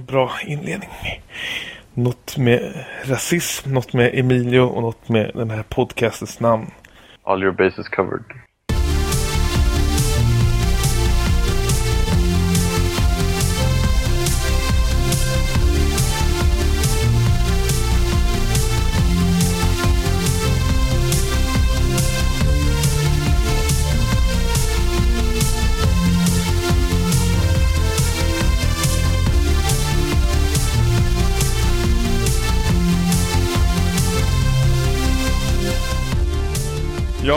bra inledning. Något med rasism, något med Emilio och något med den här podcastens namn. All your bases covered.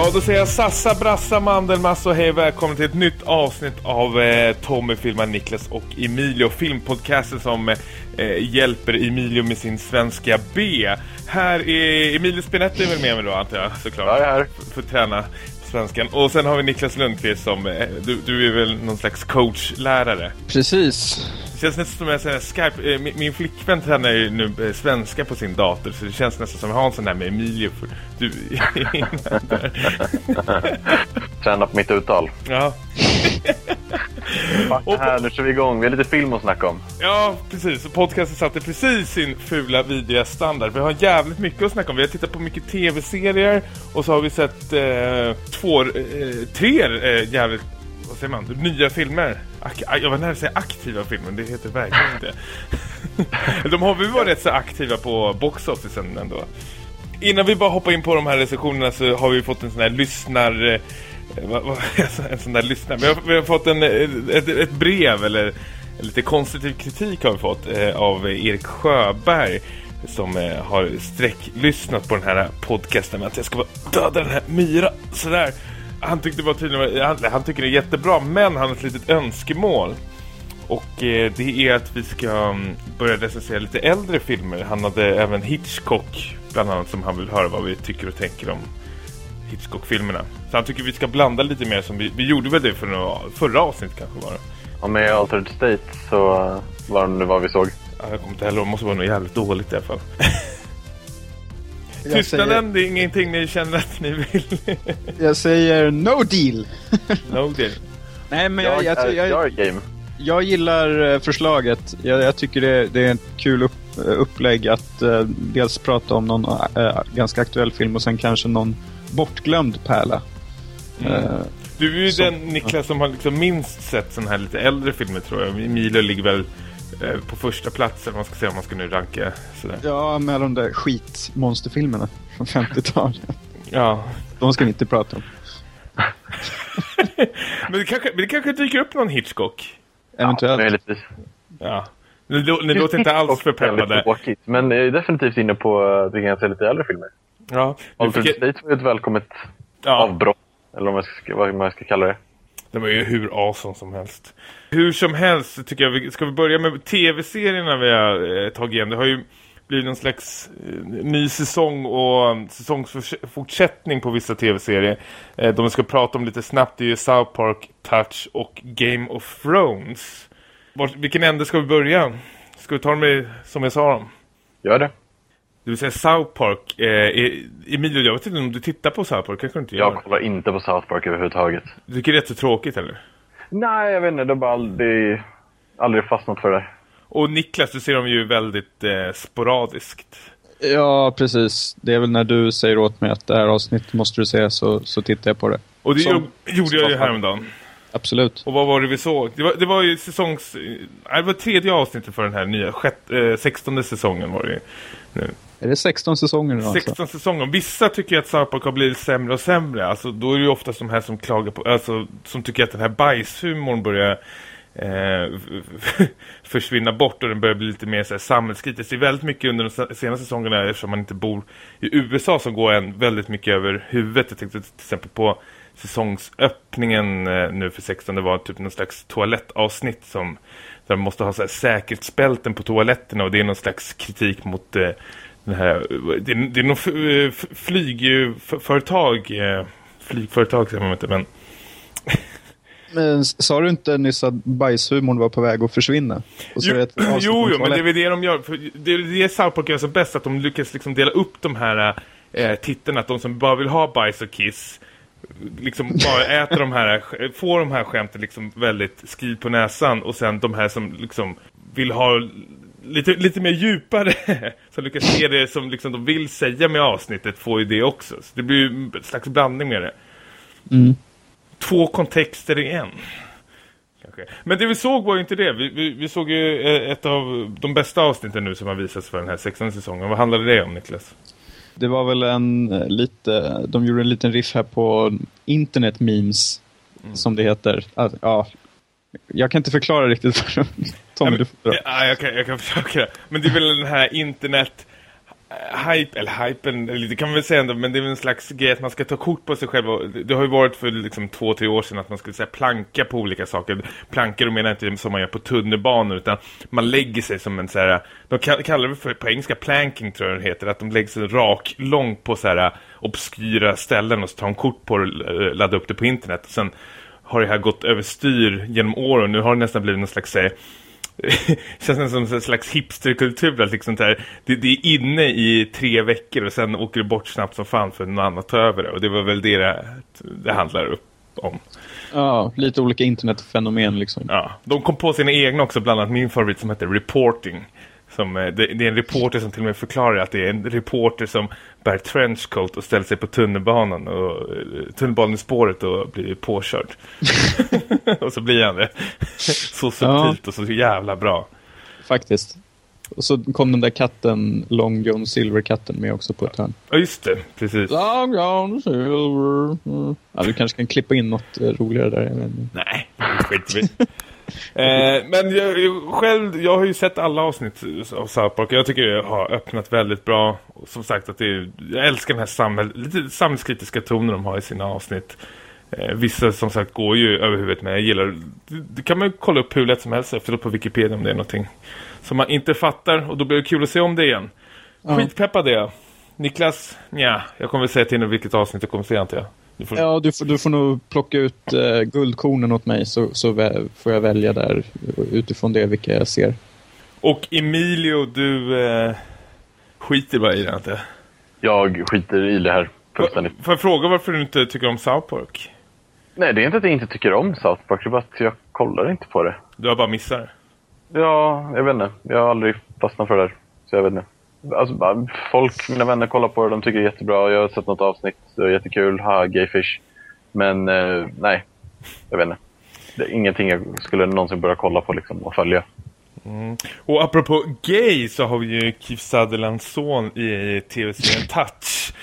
Ja, då säger jag Sassa, Brassa, Mandelmass och hej välkommen till ett nytt avsnitt av eh, Tommy filmar Niklas och Emilio, filmpodcasten som eh, hjälper Emilio med sin svenska B. Här är Emilio Spinetti väl med mig då antar jag såklart. Ja, jag är här. För, för att träna svenskan. Och sen har vi Niklas Lundqvist som, eh, du, du är väl någon slags coachlärare. Precis. Det känns nästan som jag säger Skype. Eh, min, min flickvän tränar ju nu eh, svenska på sin dator så det känns nästan som att jag har en sån där med Emilio. För du. Träna på mitt uttal. Ja. Fuck här, nu kör vi igång. Vi har lite film att snacka om. ja, precis. Podcasten satte precis sin fula, vidriga standard. Vi har jävligt mycket att snacka om. Vi har tittat på mycket tv-serier och så har vi sett eh, två, eh, tre eh, jävligt, vad säger man, nya filmer. Ak jag var nära att säga aktiva filmer, det heter verkligen inte. De har vi varit rätt så aktiva på boxofficen ändå. Innan vi bara hoppar in på de här recensionerna så har vi fått en sån här lyssnar... Eh, en sån där lyssnare. Vi har, vi har fått en, eh, ett, ett brev eller lite konstruktiv kritik har vi fått eh, av Erik Sjöberg som eh, har sträcklyssnat på den här podcasten med att jag ska vara döda den här myra sådär. Han tyckte det var tydligen, eh, han, han tycker det är jättebra men han har ett litet önskemål. Och eh, det är att vi ska mm, börja recensera lite äldre filmer. Han hade även Hitchcock bland annat som han vill höra vad vi tycker och tänker om Hitchcock-filmerna. Så han tycker vi ska blanda lite mer som vi, vi gjorde väl det för några, förra avsnitt kanske var det. Och med Altered State så uh, var det nu vad vi såg. Ja, jag kommer inte heller det måste vara något jävligt dåligt i alla fall. Jag Tystnaden, det är ingenting ni känner att ni vill. Jag säger no deal. no deal. Nej, men jag, jag, är, jag, jag jag, game. gillar eh, förslaget. Jag, jag tycker det, det är ett kul upp, eh, upplägg att eh, dels prata om någon eh, ganska aktuell film och sen kanske någon bortglömd pärla. Eh, Du är ju Som- den Niklas som har liksom minst sett sån här lite äldre filmer tror jag. Emilio ligger väl eh, på första plats eller vad man ska säga om man ska nu ranka sådär. ja, med de där skitmonsterfilmerna från 50-talet. Ja. De ska vi inte prata om. men, det kanske, men det kanske dyker upp någon Hitchcock. Eventuellt. Möjligtvis. Ja. Ni, lå- ni låter inte alls för peppade. Men jag är definitivt inne på uh, att vi kan se lite äldre filmer. Ja. Nu Altered fick jag, State var ju ett välkommet ja. avbrott. Eller vad man ska, vad man ska kalla det. Det var ju hur awesome som helst. Hur som helst tycker jag vi ska vi börja med tv-serierna vi har eh, tagit igen. Det har ju blivit någon slags eh, ny säsong och um, säsongsfortsättning på vissa tv-serier. Eh, de vi ska prata om lite snabbt det är ju South Park, Touch och Game of Thrones. Vilken ände ska vi börja? Ska vi ta dem i, som jag sa dem? Gör det. Det vill säga South Park. Eh, Emilio, jag vet inte om du tittar på South Park. Kanske du inte gör. Jag kollar inte på South Park överhuvudtaget. Du tycker det är jättetråkigt eller? Nej, jag vet inte. Det har bara aldrig, aldrig fastnat för det. Och Niklas, du ser dem ju väldigt eh, sporadiskt. Ja, precis. Det är väl när du säger åt mig att det här avsnittet måste du se så, så tittar jag på det. Och det Som- gjorde- jag ju häromdagen. Absolut. Och vad var det vi såg? Det var, det var ju säsongs... eh, Det var tredje avsnittet för den här nya, sjätte, eh, sextonde säsongen var det ju nu. Är det 16 säsonger nu alltså? 16 säsonger. Vissa tycker att South Park har blivit sämre och sämre. Alltså då är det ju oftast de här som klagar på, alltså som tycker att den här bajshumorn börjar eh, försvinna bort och den börjar bli lite mer så här, samhällskritisk. Det är väldigt mycket under de senaste säsongerna eftersom man inte bor i USA som går en väldigt mycket över huvudet. Jag tänkte till exempel på säsongsöppningen eh, nu för 16 det var typ någon slags toalettavsnitt som där man måste ha så här säkerhetsbälten på toaletterna och det är någon slags kritik mot eh, den här, det, är, det är f- f- flygföretag eh, flygföretag säger man inte men Men sa du inte nyss att bajshumorn var på väg att försvinna? Och så Jo, det jo, jo men det är väl det de gör. För det är det South Park gör så bäst, att de lyckas liksom dela upp de här eh, tittarna. Att de som bara vill ha bajs och kiss liksom bara äter de här, får de här skämten liksom väldigt skriv på näsan. Och sen de här som liksom vill ha lite, lite mer djupare som lyckas se det som liksom de vill säga med avsnittet får ju det också. Så det blir ju en slags blandning med det. Mm. Två kontexter i en. Kanske. Men det vi såg var ju inte det. Vi, vi, vi såg ju eh, ett av de bästa avsnitten nu som har visats för den här sextonde säsongen. Vad handlade det om Niklas? Det var väl en eh, lite, de gjorde en liten riff här på internet memes, som det heter. Att, ja, jag kan inte förklara riktigt. Tommy, du får dra. Ja, jag kan, jag kan försöka. Men det är väl den här internet eh, hype, eller hypen, det kan man väl säga ändå, men det är väl en slags grej att man ska ta kort på sig själv. Och det- det har ju varit för liksom två, tre år sedan att man skulle säga planka på olika saker. Plankar, då menar jag inte som man gör på tunnelbanor, utan man lägger sig som en så här, de kall- kallar det för, på engelska planking tror jag det heter, att de lägger sig rak, långt på så här obskyra ställen och så tar de kort på det och eh, laddar upp det på internet. Och sen har det här gått överstyr genom åren, nu har det nästan blivit någon slags eh, känns som en slags hipsterkultur att liksom där, det, det är inne i tre veckor och sen åker det bort snabbt som fan för någon annan att ta över det. Och det var väl det det, det handlar upp om. Ja, lite olika internetfenomen liksom. Ja, de kom på sina egna också, bland annat min favorit som heter Reporting. Som, eh, det, det är en reporter som till och med förklarar att det är en reporter som bär trenchcoat och ställer sig på tunnelbanan och eh, tunnelbanespåret och blir påkörd. och så blir han det. Så subtilt och så jävla bra. Faktiskt. Och så kom den där katten, Long John Silver-katten med också på ett hörn. Ja, just det. Precis. Long John Silver. Mm. Ja, du kanske kan klippa in något eh, roligare där. Inte. Nej, skit. Eh, men jag, jag, själv, jag har ju sett alla avsnitt av South Park. Jag tycker det har öppnat väldigt bra. Och som sagt, att det är, jag älskar den här samhäll, lite samhällskritiska tonen de har i sina avsnitt. Eh, vissa som sagt går ju över huvudet men jag gillar det, det kan man ju kolla upp hur lätt som helst efteråt på Wikipedia om det är någonting som man inte fattar och då blir det kul att se om det igen. Skitpeppad är jag. Niklas, ja, jag kommer väl säga till dig vilket avsnitt du kommer se antar jag. Du får... Ja, du får, du får nog plocka ut eh, guldkornen åt mig så, så får jag välja där utifrån det vilka jag ser. Och Emilio, du eh, skiter bara i det jag. Jag skiter i det här fullständigt. Får jag fråga varför du inte tycker om South Park? Nej, det är inte att jag inte tycker om South Park. Det är bara att jag kollar inte på det. Du har bara missat det. Ja, jag vet inte. Jag har aldrig fastnat för det där. Så jag vet inte. Alltså, folk, mina vänner kollar på det. De tycker det är jättebra. Jag har sett något avsnitt. Det är jättekul. Ha, gayfish. Men eh, nej, jag vet inte. Det är ingenting jag skulle någonsin börja kolla på liksom, och följa. Och apropå gay så har vi ju Keith Sutherlands son i tv-serien Touch.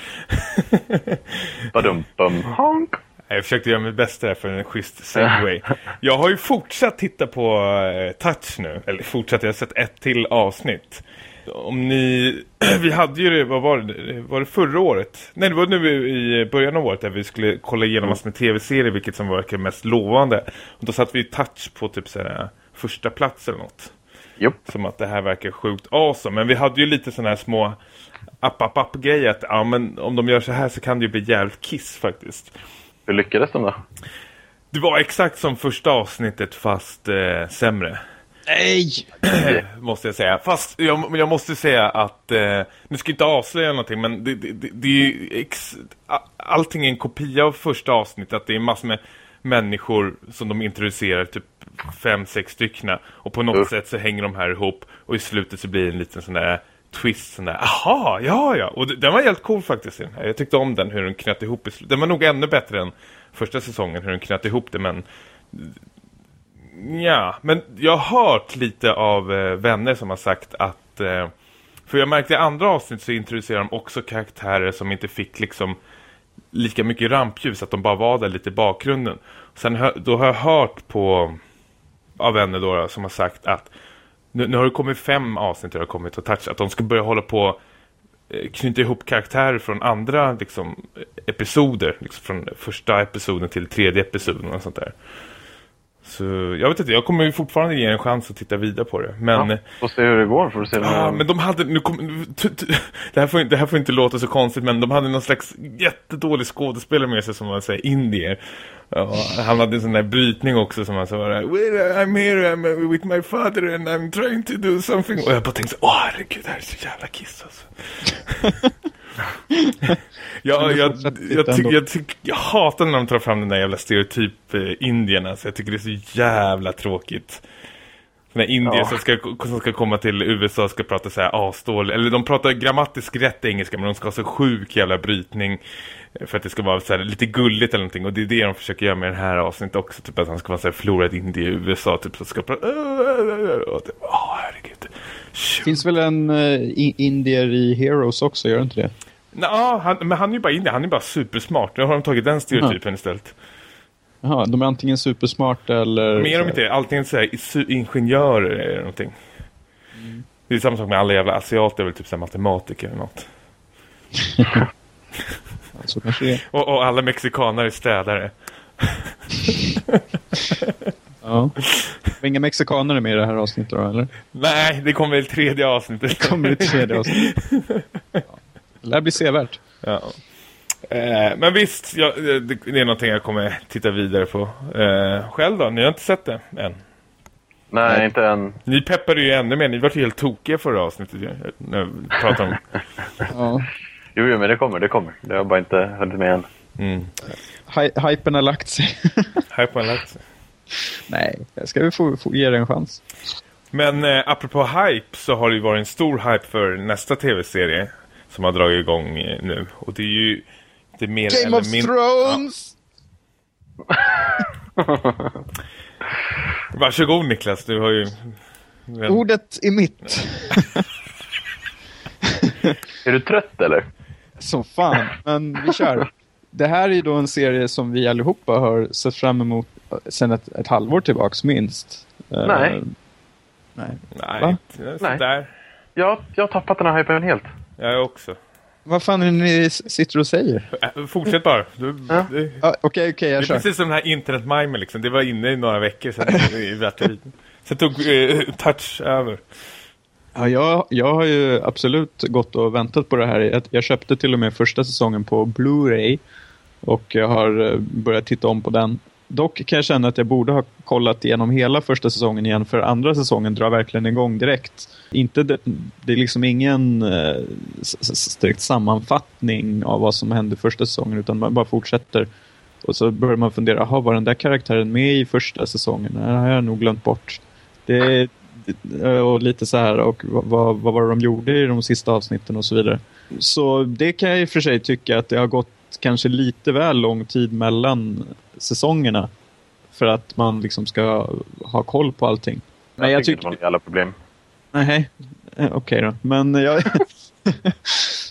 Badum, bum, honk. Jag försökte göra mitt bästa där för en schysst segway. Jag har ju fortsatt titta på eh, Touch nu. Eller fortsatt, jag har sett ett till avsnitt. Om ni... Vi hade ju det, vad var det? Var det förra året? Nej, det var nu i början av året där vi skulle kolla igenom massor med tv-serier, vilket som verkar mest lovande. Och då satt vi i Touch på typ såhär första plats eller något. Jo. Som att det här verkar sjukt awesome. Men vi hade ju lite sådana här små app-app-app-grejer. Att ja, men om de gör så här så kan det ju bli jävligt kiss faktiskt. Hur lyckades de då? Det var exakt som första avsnittet fast eh, sämre. Nej! Måste jag säga. Fast jag, jag måste säga att eh, nu ska jag inte avslöja någonting men det, det, det, det är ju ex, allting är en kopia av första avsnittet. Att det är massor med människor som de introducerar, typ fem, sex styckna. Och på något Uff. sätt så hänger de här ihop och i slutet så blir det en liten sån där twist, sån där, aha, ja, ja. Och det- den var helt cool faktiskt. den här. Jag tyckte om den, hur den knöt ihop i slutet. Den var nog ännu bättre än första säsongen, hur den knöt ihop det, men Ja, men jag har hört lite av eh, vänner som har sagt att... Eh, för jag märkte i andra avsnitt så introducerar de också karaktärer som inte fick liksom lika mycket rampljus, att de bara var där lite i bakgrunden. Sen då har jag hört på av vänner då, som har sagt att nu, nu har det kommit fem avsnitt det har kommit och touch, att de ska börja hålla på eh, knyta ihop karaktärer från andra liksom, eh, episoder, liksom från första episoden till tredje episoden och sånt där. Så jag vet inte, jag kommer ju fortfarande ge en chans att titta vidare på det. Men, Ja, får se hur det går. Får se ah, men de hade, nu kom, t- t- det, här får, inte- det här får inte låta så konstigt, men de hade någon slags jättedålig skådespelare med sig som man säger, indier. Ja, han hade en sån där brytning också som han sa, "Well, I'm here I'm with my father and I'm trying to do something. Och jag bara tänkte, åh herregud, det här är så jävla kiss alltså. jag, jag, jag, jag, hatar när de tar fram den där jävla stereotyp eh, indierna. Så jag tycker det är så jävla tråkigt. Såna indier Ja. som, ska, som ska komma till USA och ska prata så här asdålig. Eller de pratar grammatiskt rätt engelska men de ska ha så sjuk jävla brytning. eh, För att det ska vara så här lite gulligt eller någonting. Och det är det de försöker göra med det här avsnittet också. Typ att han ska vara så här förlorad indie i USA. Typ så ska prata... Det- Åh, herregud. Det finns väl en uh, indier i Heroes också, gör det inte det? Nå, han, men han är ju bara indier. Han är bara supersmart. Nu har de tagit den stereotypen istället. Jaha, de är antingen supersmarta eller... Mer om inte det. Allting så här, ingenjörer eller någonting. Det är samma sak med alla jävla asiater, väl typ så här matematiker eller något. Så kanske det är. Och, och alla mexikaner är städare. Ja. Det Inga mexikaner med i det här avsnittet då, eller? Nej, det kommer i tredje avsnittet. Kommer i tredje avsnitt. Ja. Det lär bli sevärt. Ja. Eh, men visst, ja, det, det är någonting jag kommer titta vidare på. Eh, själv då? Ni har inte sett det än? Nej, inte än. Ni peppade ju ännu mer. Ni var ju helt tokiga förra avsnittet. När vi pratade om... Ja. Jo, jo, men det kommer, det kommer. Det har bara inte hunnit med än. Mm. Hy- hypen har lagt sig. Här på en lagt sig. Nej, ska vi få, få ge det en chans? Men eh, apropå hype så har det ju varit en stor hype för nästa tv-serie som har dragit igång eh, nu. Och det är ju det är mer Game of min- Thrones! Varsågod Niklas, du har ju... Ordet är mitt. Är du trött eller? Som fan, men vi kör. Det här är ju då en serie som vi allihopa har sett fram emot sedan ett, ett halvår tillbaks minst. Eh, Nej. nej. Nej, Nej. sådär. Jag, jag har tappat den här hypen helt. Jag också. Vad fan är det ni sitter och säger? Äh, fortsätt bara. Du, Ja. det, Ja, Okej, okej, det är jag kör. precis som den här internetmimen liksom. Det var inne i några veckor sedan. i. Sen tog eh, touch över. Ja, jag, jag har ju absolut gått och väntat på det här. Jag, jag köpte till och med första säsongen på Blu-ray och jag har eh, börjat titta om på den. Dock kan jag känna att jag borde ha kollat igenom hela första säsongen igen för andra säsongen drar verkligen igång direkt. Inte det, det är liksom ingen eh, strikt sammanfattning av vad som hände första säsongen utan man bara fortsätter. Och så börjar man fundera, jaha, var den där karaktären med i första säsongen? Det har jag nog glömt bort. Det, eh, och lite så här, och vad vad var det de gjorde i de sista avsnitten och så vidare. Så det kan jag i och för sig tycka att det har gått kanske lite väl lång tid mellan säsongerna. För att man liksom ska ha koll på allting. Men jag tycker tycker... det var alla problem. Nej, eh, okej då. Men jag...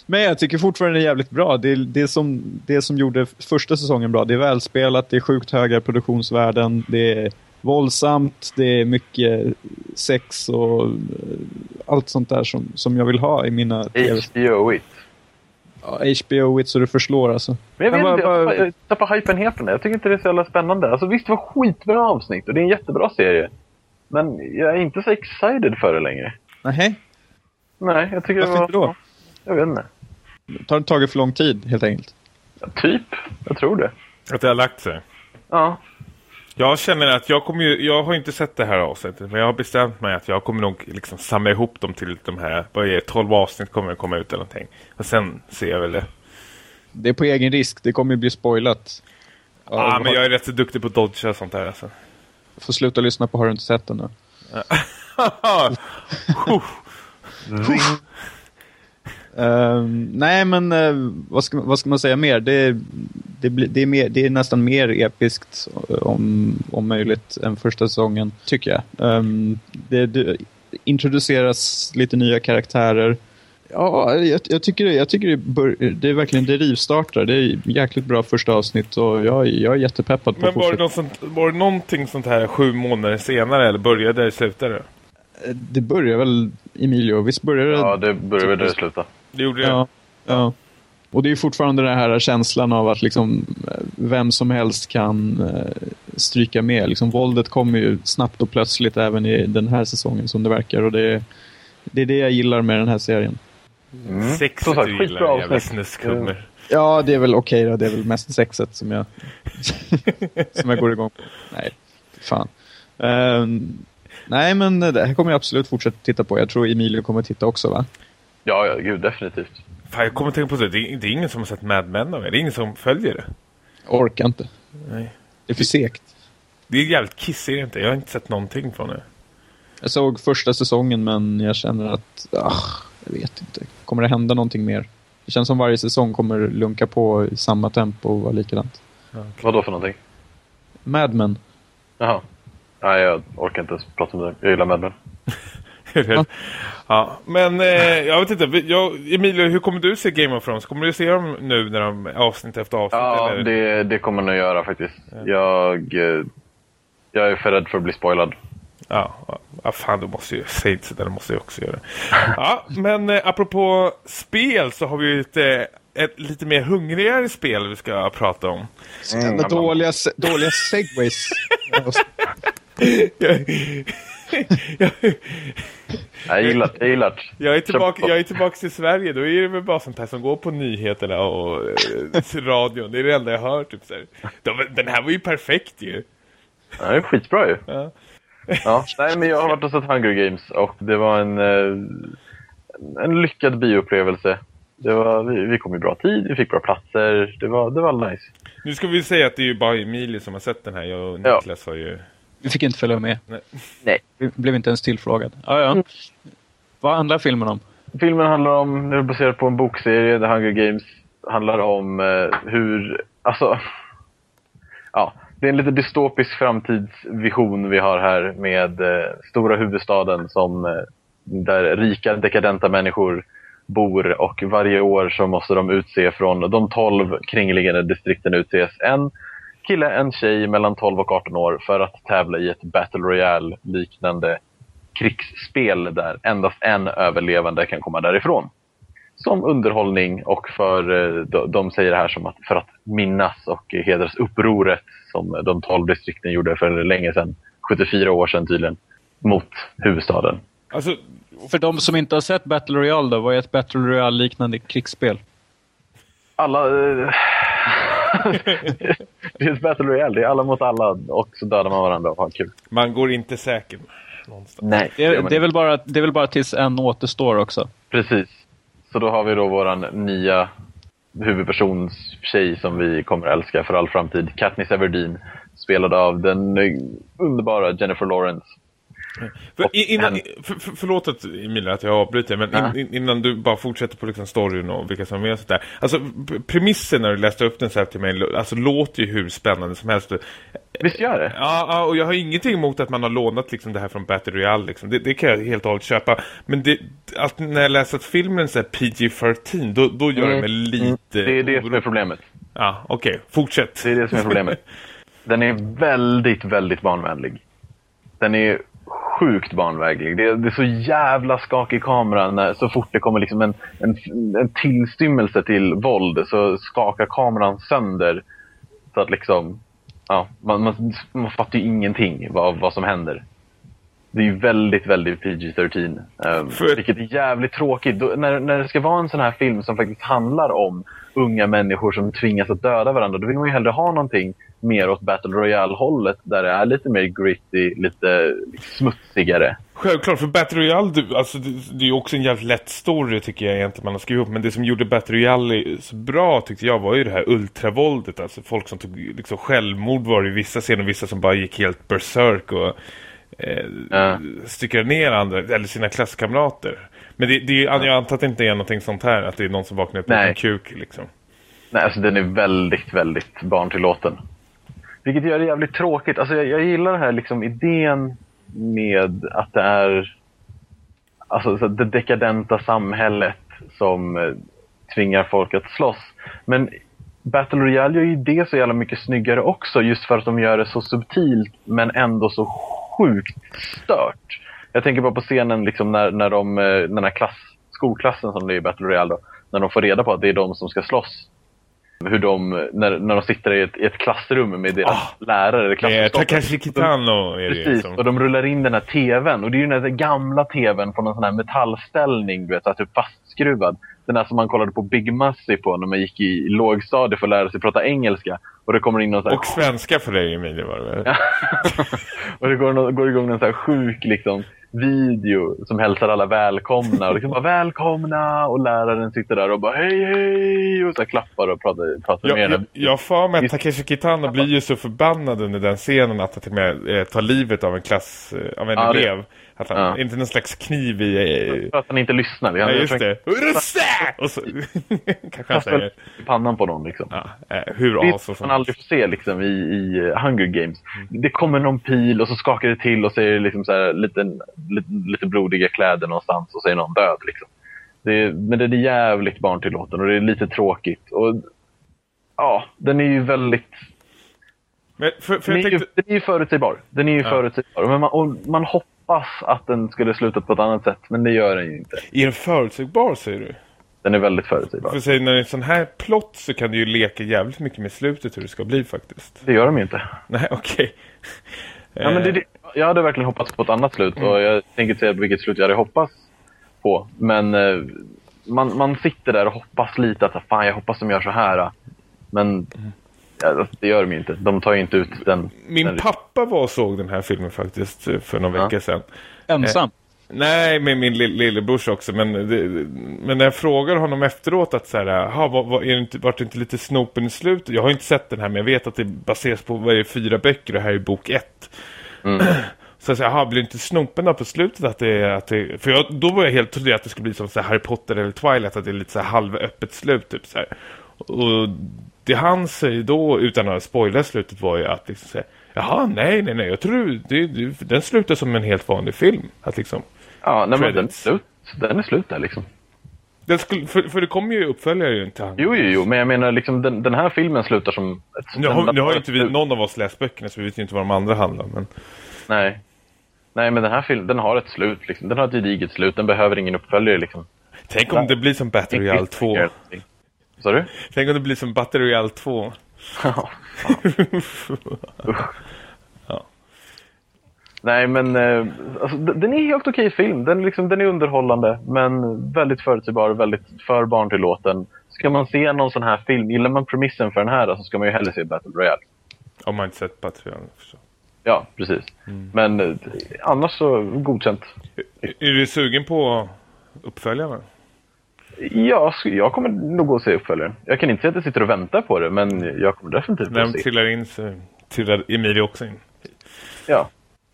Men jag tycker fortfarande det är jävligt bra. Det, det, som, det som gjorde första säsongen bra, det är välspelat, det är sjukt höga produktionsvärden, det är våldsamt, det är mycket sex och eh, allt sånt där som, som jag vill ha i mina TV. HBO it. Ja, HBO it så det förslår alltså. Men jag vet Men inte, vad- jag tappar- hypen helt det. Jag tycker inte det är så jävla spännande. Alltså visst, det var skitbra avsnitt och det är en jättebra serie. Men jag är inte så excited för det längre. Nej, Nej, jag tycker varför det var... inte då? Jag vet inte. Det tagit för lång tid helt enkelt? Ja, typ. Jag tror det. Att det har lagt sig. Ja. Jag känner att jag kommer ju, jag har inte sett det här avsnittet men jag har bestämt mig att jag kommer nog liksom samla ihop dem till de här, vad är det, 12 avsnitt kommer det komma ut eller någonting. Och sen ser jag väl det. Det är på egen risk, det kommer ju bli spoilat. Ja, ah, men jag är rätt så duktig på att dodga och sånt där alltså. Får sluta lyssna på Har du inte sett den då? Ehm, nej, men eh, vad, ska, vad ska man säga mer? Det, det, det, är, mer, det är nästan mer episkt eh, om, om möjligt än första säsongen, tycker jag. Um, det, det introduceras lite nya karaktärer. Ja, jag, jag tycker, det, jag tycker det, bör, det är verkligen det rivstartar. Det är jäkligt bra första avsnitt och jag, jag är jättepeppad på Men var det, sånt, var det någonting sånt här sju månader senare eller började det slutade det? Det börjar väl, Emilio, visst börjar det? Ja, det börjar väl där det slutar. Det gjorde det. Ja, ja. Och det är fortfarande den här känslan av att liksom, eh, vem som helst kan eh, stryka med. Liksom, våldet kommer ju snabbt och plötsligt även i den här säsongen som det verkar. Och det, det är det jag gillar med den här serien. Mm. Sexet du gillar, jävla snuskhummer. Ja, det är väl okej då. Det är väl mest sexet som jag, som jag går igång på. Nej, fan. Ehm, nej, men det här kommer jag absolut fortsätta titta på. Jag tror Emilio kommer titta också, va? Ja, ja, gud, definitivt. Fan, jag kommer att tänka på det. Det är, det är ingen som har sett Mad Men av er. Det är ingen som följer det. Jag orkar inte. Nej. Det är för segt. Det är jävligt kissigt inte. Jag har inte sett någonting från det. Jag såg första säsongen men jag känner att, ah, jag vet inte. Kommer det hända någonting mer? Det känns som varje säsong kommer lunka på i samma tempo och vara likadant. Vad då för någonting? Mad Men. Jaha. Nej, jag orkar inte ens prata om det. Jag gillar Mad Men. ja. ja, men eh, jag vet inte. Jag, Emilio, hur kommer du se Game of Thrones? Kommer du se dem nu när de avsnitt efter avsnitt? Ja, eller? det, det kommer nog göra faktiskt. Jag, eh, jag är för rädd för att bli spoilad. Ja, ja fan du måste ju säga inte det, måste jag också göra. Ja, men eh, apropå spel så har vi ju ett, eh, ett lite mer hungrigare spel vi ska prata om. Mm, dåliga, dåliga segways. jag jag gillar jag är, tillbaka, jag är tillbaka till Sverige. Då är det väl bara sånt här som går på nyheterna och eh, radion. Det är det enda jag hör. Typ, så här. De, den här var ju perfekt ju. Det är skitbra ju. Ja. ja. Nej, men jag har varit och sett Hunger Games och det var en, eh, en lyckad bioupplevelse. Det var, vi, vi kom i bra tid, vi fick bra platser. Det var, det var nice. Nu ska vi säga att det är ju bara Emilie som har sett den här. Jag och Niklas ja. har ju... Vi fick inte följa med. Nej. Nej. Vi blev inte ens tillfrågade. Ah, ja. Mm. Vad handlar filmen om? Filmen handlar om, nu är baserad på en bokserie, The Hunger Games. handlar om eh, hur, alltså, ja, det är en lite dystopisk framtidsvision vi har här med eh, stora huvudstaden som eh, där rika dekadenta människor bor och varje år så måste de utse från de 12 kringliggande distrikten utses en kille, en tjej mellan 12 och 18 år för att tävla i ett Battle Royale liknande krigsspel där endast en överlevande kan komma därifrån. Som underhållning och för, eh, de säger det här som att för att minnas och hedras upproret som de 12 distrikten gjorde för länge sedan, 74 år sedan tydligen, mot huvudstaden. Alltså, för de som inte har sett Battle Royale då, vad är ett Battle Royale-liknande krigsspel? Alla... Eh, det är ett Battle Royale, det är alla mot alla och så dödar man varandra och har kul. Man går inte säker någonstans. Nej, det, är, det, är väl bara, det är väl bara tills en återstår också. Precis. Så då har vi då våran nya huvudpersons tjej som vi kommer älska för all framtid. Katniss Everdeen, spelad av den underbara Jennifer Lawrence. För, innan, för, för, förlåt att, Emilia att jag avbryter men ja. in, innan du bara fortsätter på liksom storyn och vilka som är med sådär. Alltså premissen när du läste upp den så här till mig alltså låter ju hur spännande som helst. Visst gör det? Ja, och jag har ingenting emot att man har lånat liksom det här från Battle Royale liksom. det, det, kan jag helt och hållet köpa. Men det, att när jag läser att filmen är PG-13 då, då gör mm. det mig lite... Mm. Det är det som är problemet. Ja, okej. Okay. Fortsätt. Det är det som är problemet. Den är väldigt, väldigt barnvänlig. Den är sjukt barnväglig. Det är, det är så jävla skakig kamera när, så fort det kommer liksom en, en, en tillstymmelse till våld så skakar kameran sönder. Så att liksom, ja, man, man, man fattar ju ingenting vad, vad som händer. Det är ju väldigt, väldigt PG-13. Um, För... Vilket är jävligt tråkigt. Då, när, när det ska vara en sån här film som faktiskt handlar om unga människor som tvingas att döda varandra, då vill man ju hellre ha någonting mer åt Battle Royale-hållet där det är lite mer gritty, lite smutsigare. Självklart, för Battle Royale, alltså, det, det är ju också en jävligt lätt story tycker jag egentligen man har skrivit upp. Men det som gjorde Battle Royale så bra tyckte jag var ju det här ultravåldet. Alltså folk som tog liksom självmord var det vissa scener och vissa som bara gick helt berserk och eh, ja. styckade ner andra, eller sina klasskamrater. Men det, det, jag antar att det inte är någonting sånt här, att det är någon som vaknar upp med en kuk liksom. Nej, alltså den är väldigt, väldigt barntillåten. Vilket gör det jävligt tråkigt. Alltså jag, jag gillar den här liksom idén med att det är alltså, det dekadenta samhället som eh, tvingar folk att slåss. Men Battle Royale gör ju det så jävla mycket snyggare också just för att de gör det så subtilt men ändå så sjukt stört. Jag tänker bara på scenen liksom när, när de, eh, den här klass, skolklassen som det är i Battle Royale då, när de får reda på att det är de som ska slåss hur de, när, när de sitter i ett, i ett klassrum med deras oh, lärare. Det Takashi Kitano är det Precis, som... och de rullar in den här tvn. Och det är ju den här gamla tvn från en sån här metallställning, du vet, typ fastskruvad. Den där som man kollade på Big Mussy på när man gick i lågstadiet för att lära sig prata engelska. Och det kommer in någon så här... Och svenska för dig, Emilie, var det och det går, går igång en så här sjuk liksom video som hälsar alla välkomna. Och liksom bara välkomna! Och läraren sitter där och bara hej hej! Och så klappar och pratar, pratar jag, med jag, jag för mig att Takeshi Kitano blir ju så förbannad under den scenen att han till och med eh, tar livet av en klass, eh, av en Ja, det- elev. Att han, Ja. Inte någon slags kniv i... Eh, För att han inte lyssnar. Han ja, just försöker det. Russe! Och så kanske han säger... pannan på någon liksom. Ja, eh, hur as och man sånt. aldrig får se liksom, i, i uh, Hunger Games. Det kommer någon pil och så skakar det till och så är det liksom så här, lite, lite, blodiga kläder någonstans och så är någon död. Liksom. Det är, men det är jävligt barntillåten och det är lite tråkigt. Och, ja, den är ju väldigt... Men för, för Den är, ju, tänkte... den är ju förutsägbar. Den är ju Ja. förutsägbar. Men man, och man hoppas att den skulle sluta på ett annat sätt, men det gör den ju inte. Är den förutsägbar, säger du? Den är väldigt förutsägbar. För säg, när det är en sån här plott så kan du ju leka jävligt mycket med slutet hur det ska bli faktiskt. Det gör de ju inte. Nej, okej. Ja, men det, det, jag hade verkligen hoppats på ett annat slut och jag tänker inte säga vilket slut jag hade hoppats på. Men eh, man, man sitter där och hoppas lite att fan jag hoppas de gör så här. Men ja, alltså, det gör de ju inte. De tar ju inte ut den. Min den pappa var och såg den här filmen faktiskt eh, för några Ja. veckor sedan. Ensam. Nej, med min lill- lillebrors också. Men, det, men när jag frågar honom efteråt att så här, "Jaha, vad, vad, är det inte, vart det inte lite snopen i slutet? Jag har inte sett den här, men jag vet att det baseras på vad är det, fyra böcker och här är bok ett. Mm. Så jag säger, jaha, blir inte snopen på slutet att det. Att det, för jag, då var jag helt trodde att det skulle bli som så här Harry Potter eller Twilight, att det är lite så här halvöppet slut typ så här. Och det han säger då, utan att spoila slutet, var ju att liksom säga, jaha, nej, nej, nej, jag tror det, det, den slutar som en helt vanlig film. Att liksom... Ja, nej, men den är slut. Den är slut där liksom. Den skulle, för, för det kommer ju uppföljare ju inte. Jo, jo, jo, men jag menar liksom den, den här filmen slutar som ett Nu har, nu har ju inte vi, någon av oss läst böckerna så vi vet ju inte vad de andra handlar om. Men... Nej. Nej, men den här filmen, den har ett slut liksom. Den har ett gediget slut. Den behöver ingen uppföljare liksom. Tänk om det blir som Battle Royale 2. Sa du? Tänk om det blir som Battle Royale 2. Ja, Nej, men eh, alltså, den är helt okej film. Den, liksom, den är underhållande, men väldigt förutsägbar, väldigt för barntillåten. Ska man se någon sån här film, gillar man premissen för den här så ska man ju hellre se Battle Royale. Om man inte sett Battle Royale. förstås. Ja, precis. Men eh, annars så godkänt. Är är du sugen på uppföljarna? Ja, jag kommer nog gå och se uppföljaren. Jag kan inte säga att jag sitter och väntar på det, men jag kommer definitivt När att se. trillar in så trillar Emilie också in. Ja.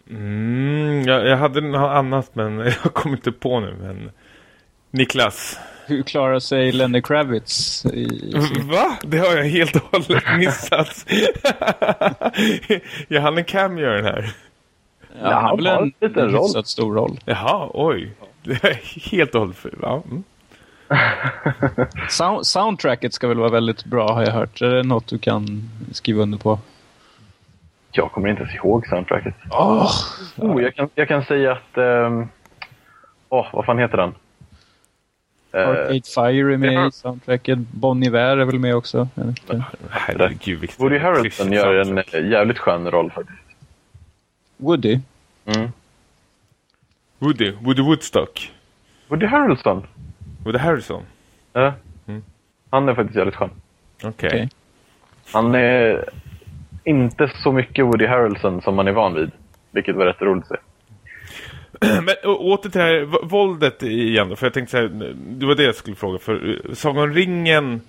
Mm, jag, jag hade något annat men jag kommer inte på nu. Men... Niklas. Hur klarar sig Lenny Kravitz? I. Va? Det har jag helt och hållet missat. jag hann en cameo i den här. Ja, han har väl en, en roll. hyfsat stor roll. Jaha, oj. Det är helt och hållet för... Ja. Mm. Sound, soundtracket ska väl vara väldigt bra har jag hört. Är det något du kan skriva under på? Jag kommer inte ens ihåg soundtracket. Oh, Oh, jag, kan, jag kan säga att... ehm, Åh, vad fan heter den? Eh, Arcade Fire är med ja. i soundtracket. Bon Iver är väl med också? Herregud, vilket Woody Harrelson gör en eh, jävligt skön roll faktiskt. Woody? Mm. Woody, Woody Woodstock. Woody Harrelson? Woody Harrison. Ja. Mm. Han är faktiskt jävligt skön. Okej. Okej. Han är inte så mycket Woody Harrelson som man är van vid. Vilket var rätt roligt att se. Men åter till det här våldet igen då, för jag tänkte säga, det var det jag skulle fråga, för uh, Sagan om ringen,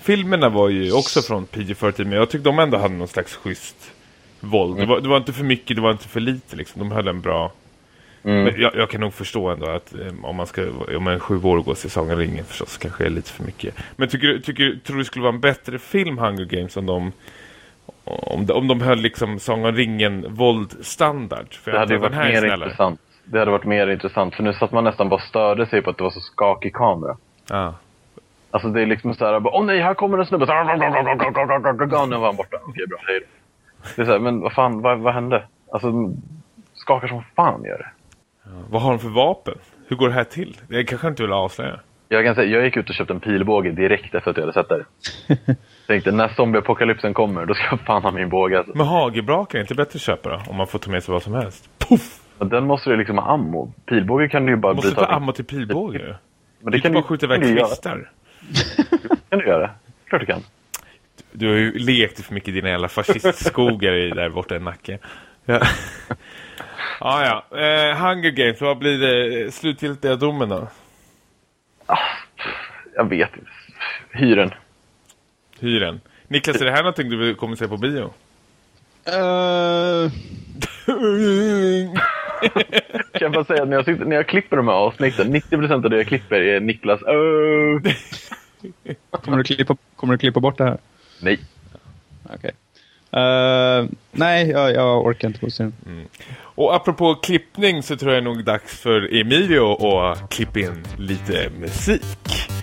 filmerna var ju också från PG-13, men jag tyckte de ändå hade någon slags schysst våld. Det, var, det var inte för mycket, det var inte för lite liksom, de höll en bra... Mm. Men jag, jag kan nog förstå ändå att um, om man ska, om är sju år går och ser Sagan om ringen förstås kanske är lite för mycket. Men tycker, du- tycker, tror du det skulle vara en bättre film, Hunger Games, om de om de, om de höll liksom Sagan om ringen våldstandard? För Det hade varit mer snällare. intressant. Det hade varit mer intressant. För nu satt man nästan bara störde sig på att det var så skakig kamera. Ja. Alltså det är liksom så här, åh nej, här kommer en snubbe. Nu var han borta. Okej, bra. Hej då. Det är så här, men vad fan, vad, vad hände? Alltså, skakar som fan gör det. Vad har de för vapen? Hur går det här till? Det kanske inte vill avslöja. Jag kan säga, jag gick ut och köpte en pilbåge direkt efter att jag hade sett det. Tänkte, när zombieapokalypsen kommer, då ska jag fan ha min båge. Alltså. Men hagelbrakar är inte bättre att köpa då? Om man får ta med sig vad som helst. Puff! Men Den måste ju liksom ha ammo. Pilbåge kan du ju bara Du måste bryta ta av. ammo till pilbåge. Men Du kan bara du- skjuta iväg du kvistar. kan du göra. Klart du kan. Du har ju lekt för mycket i dina jävla fascistskogar där borta i Nacka. Ja. Ah, ja. Eh, Hunger Games, vad blir det slutgiltiga domen då? Jag vet inte. Hyren. Hyren. Niklas, är det här någonting du kommer se på bio? Uh... kan jag bara säga att när jag, sitter, när jag klipper de här avsnitten, 90% av det jag klipper är Niklas uh. kommer, du klippa, kommer du klippa bort det här? Nej. Okej. Okay. Uh, nej, jag, jag, orkar inte på sen. Mm. Och apropå klippning så tror jag nog dags för Emilio att klippa in lite musik.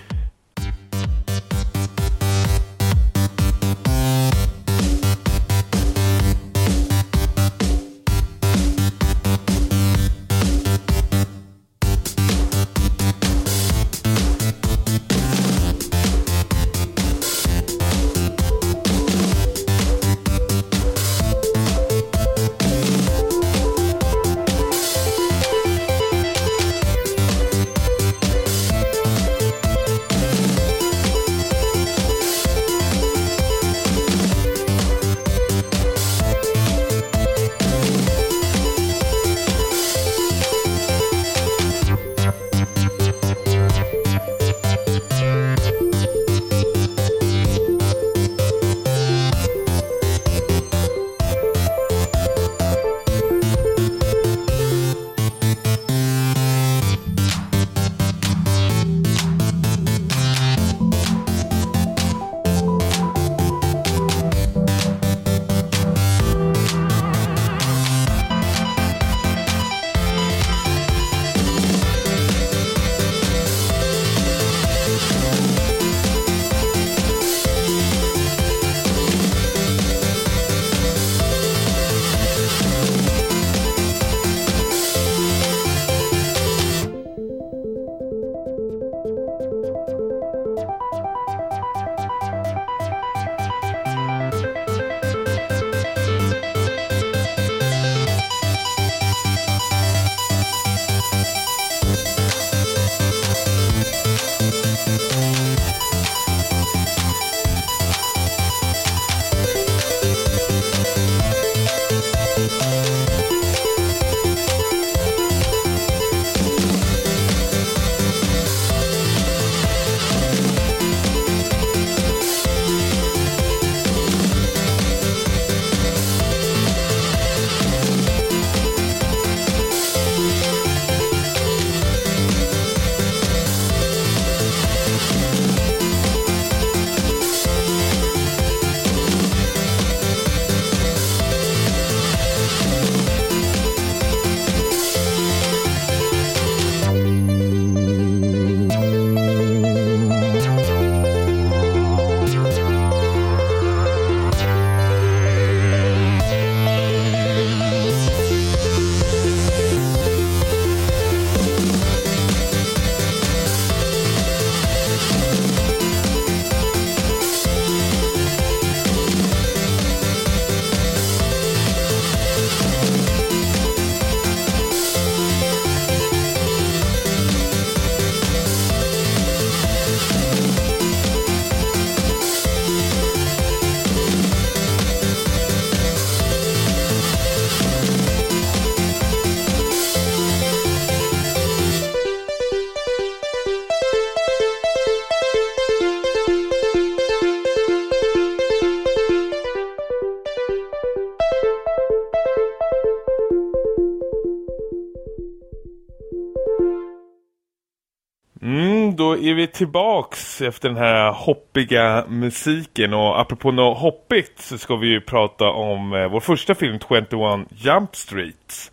Är vi tillbaks efter den här hoppiga musiken och apropå något hoppigt så ska vi ju prata om eh, vår första film 21 Jump Street.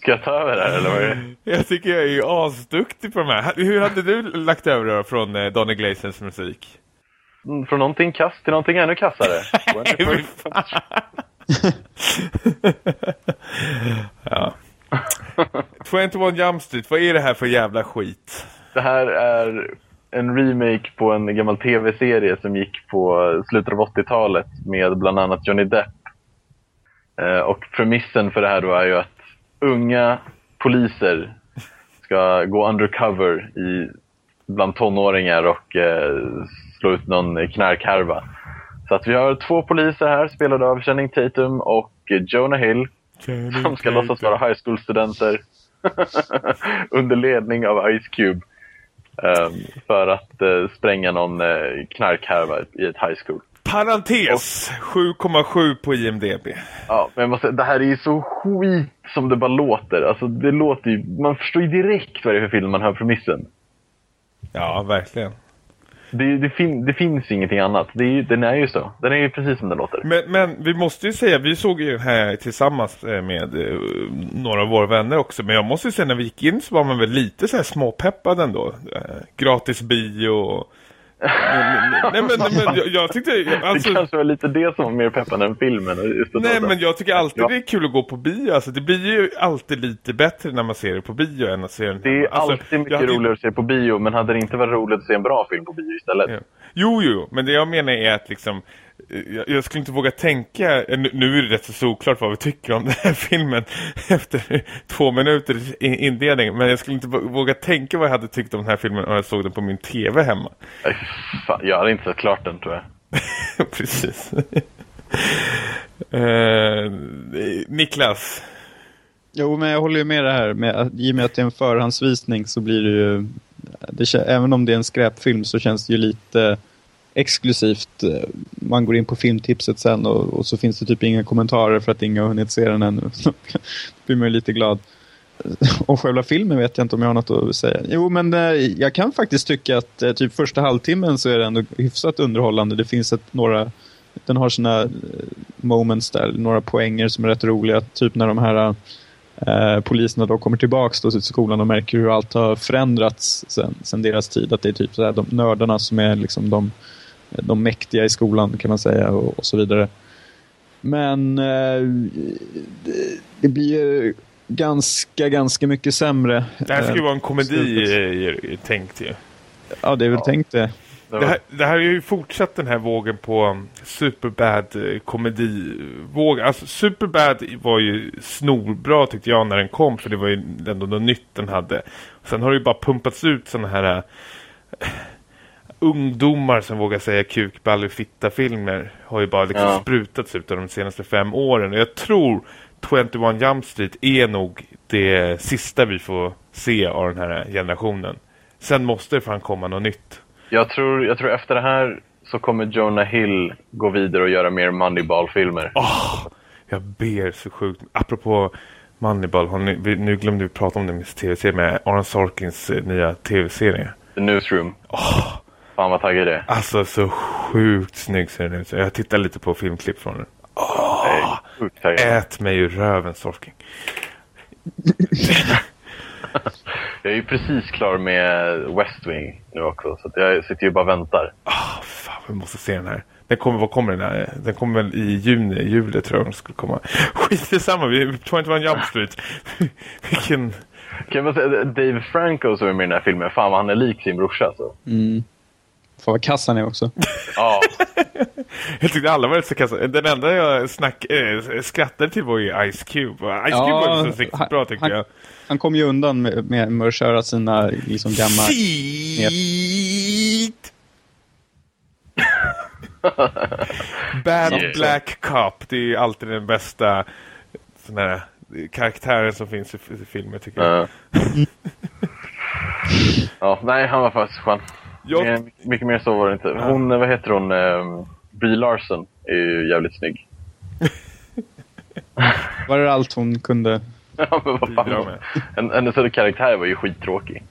Ska jag ta över det här eller vad är det? Jag tycker jag är ju asduktig på de här. Hur hade du lagt över det från eh, Donny Glazens musik? Mm, från någonting kast till någonting ännu kassare. ja. 21 Jump Street, vad är det här för jävla skit? Det här är en remake på en gammal tv-serie som gick på slutet av 80-talet med bland annat Johnny Depp. Eh, och premissen för det här då är ju att unga poliser ska gå undercover i, bland tonåringar och eh, slå ut någon knarkhärva. Så att vi har två poliser här, spelade av Channing Tatum och Jonah Hill, som ska låtsas vara high school-studenter under ledning av Ice Cube. Um, för att uh, spränga någon uh, knarkhärva i ett high school. Parentes, 7,7 på IMDB. Ja, men jag måste, det här är ju så skit som det bara låter. Alltså, det låter ju, man förstår ju direkt vad det är för film man hör premissen. Ja, verkligen. Det, det, fin, det finns ingenting annat. Det är, den är ju så. Den är ju precis som den låter. Men, men vi måste ju säga, vi såg ju den här tillsammans eh, med eh, några av våra vänner också. Men jag måste ju säga, när vi gick in så var man väl lite så här småpeppad ändå. Eh, gratis bio och nej, men, nej, men jag, jag tyckte... Alltså, det kanske var lite det som var mer peppande än filmen. nej, men jag tycker alltid ja. det är kul att gå på bio. Alltså, det blir ju alltid lite bättre när man ser det på bio än att se den Det är alltså, alltid mycket hade... roligare att se på bio, men hade det inte varit roligt att se en bra film på bio istället? Ja. Jo, jo, men det jag menar är att liksom jag, jag skulle inte våga tänka, nu är det rätt så såklart vad vi tycker om den här filmen efter två minuter inledning, men jag skulle inte våga tänka vad jag hade tyckt om den här filmen om jag såg den på min tv hemma. Fan, jag hade inte sett klart den tror jag. Precis. uh, Niklas. Jo, men jag håller ju med det här. Med att, I och med att det är en förhandsvisning så blir det ju... Det, även om det är en skräpfilm så känns det ju lite exklusivt. Eh, man går in på filmtipset sen och, och, så finns det typ inga kommentarer för att ingen har hunnit se den ännu. Då blir man ju lite glad. Och själva filmen vet jag inte om jag har något att säga. Jo, men eh, jag kan faktiskt tycka att eh, typ första halvtimmen så är det ändå hyfsat underhållande. Det finns ett, några, den har sina moments där, några poänger som är rätt roliga. Typ när de här eh, poliserna då kommer tillbaks då till skolan och märker hur allt har förändrats sen, sen deras tid. Att det är typ så här, de nördarna som är liksom de de mäktiga i skolan kan man säga och, och så vidare. Men eh, det, det blir ganska, ganska mycket sämre. Det här skulle vara en komedi tänkt ju. Ja, det är väl ja. tänkt det. Det här, det här är ju fortsatt den här vågen på Superbad eh, komedivåg. Alltså Superbad var ju snorbra tyckte jag när den kom för det var ju ändå något nytt den hade. Sen har det ju bara pumpats ut sådana här ungdomar som vågar säga kuk, baller, fitta filmer har ju bara liksom ja. sprutats ut de senaste fem åren. Och jag tror 21 Jump Street är nog det sista vi får se av den här generationen. Sen måste det fan komma något nytt. Jag tror, jag tror efter det här så kommer Jonah Hill gå vidare och göra mer Moneyball-filmer. Oh, jag ber så sjukt. Apropå Moneyball, ni, nu glömde vi prata om det med tv-serie med Aaron Sorkins eh, nya tv-serie. The Newsroom. Oh, Fan vad taggad det är. Alltså så sjukt snygg ser den ut. Jag tittar lite på filmklipp från den. Åh, ät mig ur röven, Sorking. jag är ju precis klar med West Wing nu också. Så jag sitter ju bara och väntar. Oh, fan, vi måste se den här. Den kommer, vad kommer den här? Den kommer väl i juni, juli tror jag den skulle komma. Skit detsamma, vi är 21 Jump Street. Vilken... Kan man säga, Dave Franco som är med i den här filmen, fan vad han är lik sin brorsa alltså. Mm. Får vad kass han är också. ja. jag tyckte alla var rätt så kassa. Den enda jag snack, äh, skrattade till var ju Ice Cube. Ice ja, Cube var så riktigt bra tyckte han, jag. Han kom ju undan med, med, med att köra sina liksom gamla... Seat! Bad yeah. Black Cop, det är alltid den bästa sån här, karaktären som finns i, i filmer tycker jag. Uh. ja, nej, han var faktiskt skön. Jag... Mycket mer så var det inte. Hon, vad heter hon? Um, Brie Larson är ju jävligt snygg. var det allt hon kunde? ja, men vad fan. En, hennes karaktär var ju skittråkig.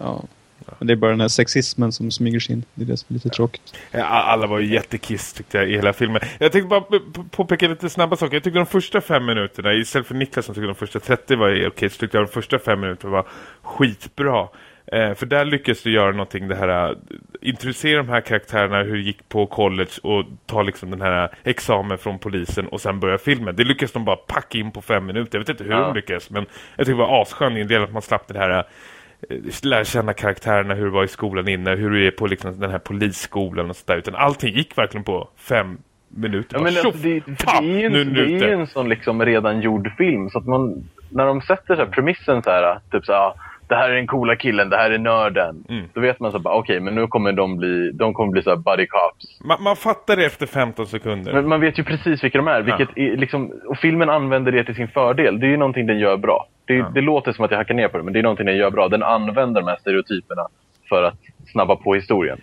Ja. Men det är bara den här sexismen som smyger sig in. Det är det som är lite tråkigt. Ja, alla var ju jättekiss tyckte jag i hela filmen. Jag tänkte bara påpeka lite snabba saker. Jag tyckte de första fem minuterna, istället för Niklas som tyckte de första 30 var okej, okay, så tyckte jag de första fem minuterna var skitbra. Eh, för där lyckas du göra någonting, det här uh, introducera de här karaktärerna, hur det gick på college och ta liksom den här examen från polisen och sen börja filmen. Det lyckas de bara packa in på fem minuter. Jag vet inte hur ja. de lyckas, men jag tycker det var asskön i en del att man slapp det här uh, lära känna karaktärerna, hur det var i skolan innan, hur det är på liksom den här polisskolan och sådär. Utan allting gick verkligen på fem minuter. Ja, men alltså, det, det, är ju en, det är en sån liksom redan gjord film så att man, när de sätter så här premissen så här, typ så här det här är den coola killen, det här är nörden. Mm. Då vet man så bara, okej, men nu kommer de bli, de kommer bli så här buddy cops. Man, man fattar det efter 15 sekunder. Men man vet ju precis vilka de är. Vilket är liksom, och filmen använder det till sin fördel. Det är ju någonting den gör bra. Det, Ja. det låter som att jag hackar ner på det, men det är någonting den gör bra. Den använder de här stereotyperna för att snabba på historien.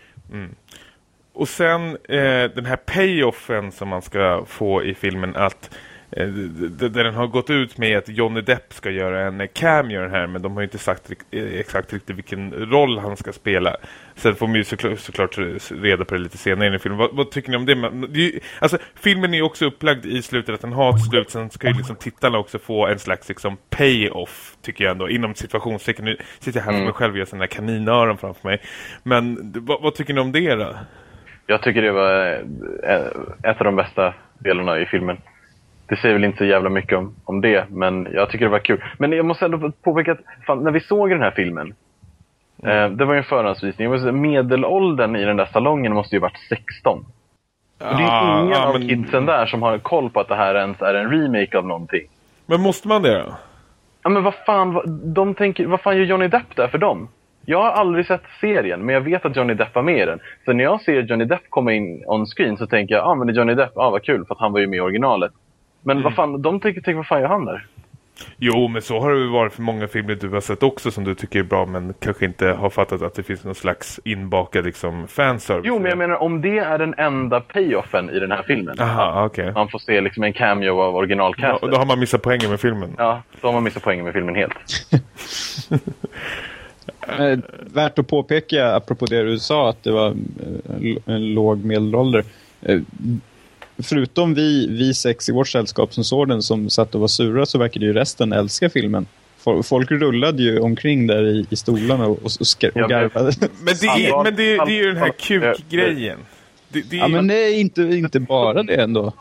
Och sen eh, den här payoffen som man ska få i filmen att där den har gått ut med att Johnny Depp ska göra en eh, cameo här men de har ju inte sagt eh, exakt riktigt vilken roll han ska spela. Sen får man ju såklart, såklart reda på det lite senare i filmen. Vad, vad tycker ni om det? Men, det alltså, filmen är ju också upplagd i slutet att den har ett slut. Sen ska ju liksom tittarna också få en slags liksom, payoff, tycker jag ändå. Inom situationstecken. Nu sitter jag här för mig själv och gör sådana här kaninöron framför mig. Men vad, vad tycker ni om det då? Jag tycker det var eh, ett av de bästa delarna i filmen. Det säger väl inte så jävla mycket om, om det, men jag tycker det var kul. Men jag måste ändå påpeka att fan, när vi såg den här filmen, eh, det var ju en förhandsvisning. Måste medelåldern i den där salongen måste ju varit 16. Och det är Ah, ingen ja, av men- kidsen där som har koll på att det här ens är en remake av någonting. Men måste man det då? Ja men vad fan, vad, de tänker, vad fan gör Johnny Depp där för dem? Jag har aldrig sett serien, men jag vet att Johnny Depp var med i den. Så när jag ser Johnny Depp komma in on screen så tänker jag, ja ah, men det är Johnny Depp, ah, vad kul, för att han var ju med i originalet. Men Mm. vad fan, de tänker, tänker, vad fan gör han där? Jo, men så har det ju varit för många filmer du har sett också som du tycker är bra men kanske inte har fattat att det finns någon slags inbakad liksom fanservice. Jo, men jag menar om det är den enda payoffen i den här filmen. Aha, okej. Man får se liksom en cameo av Ja, originalcastet. och då har man missat poängen med filmen. Ja, då har man missat poängen med filmen helt. Eh, värt att påpeka, apropå det du sa, att det var eh, en låg medelålder. Förutom vi, vi sex i vårt sällskap som såg den som satt och var sura så verkade ju resten älska filmen. Fol- Folk rullade ju omkring där i, i stolarna och, och, och men- garvade. Men det är, men det, är- det är ju den här kukgrejen. Det, det är, Ja, men det är inte, inte bara det ändå.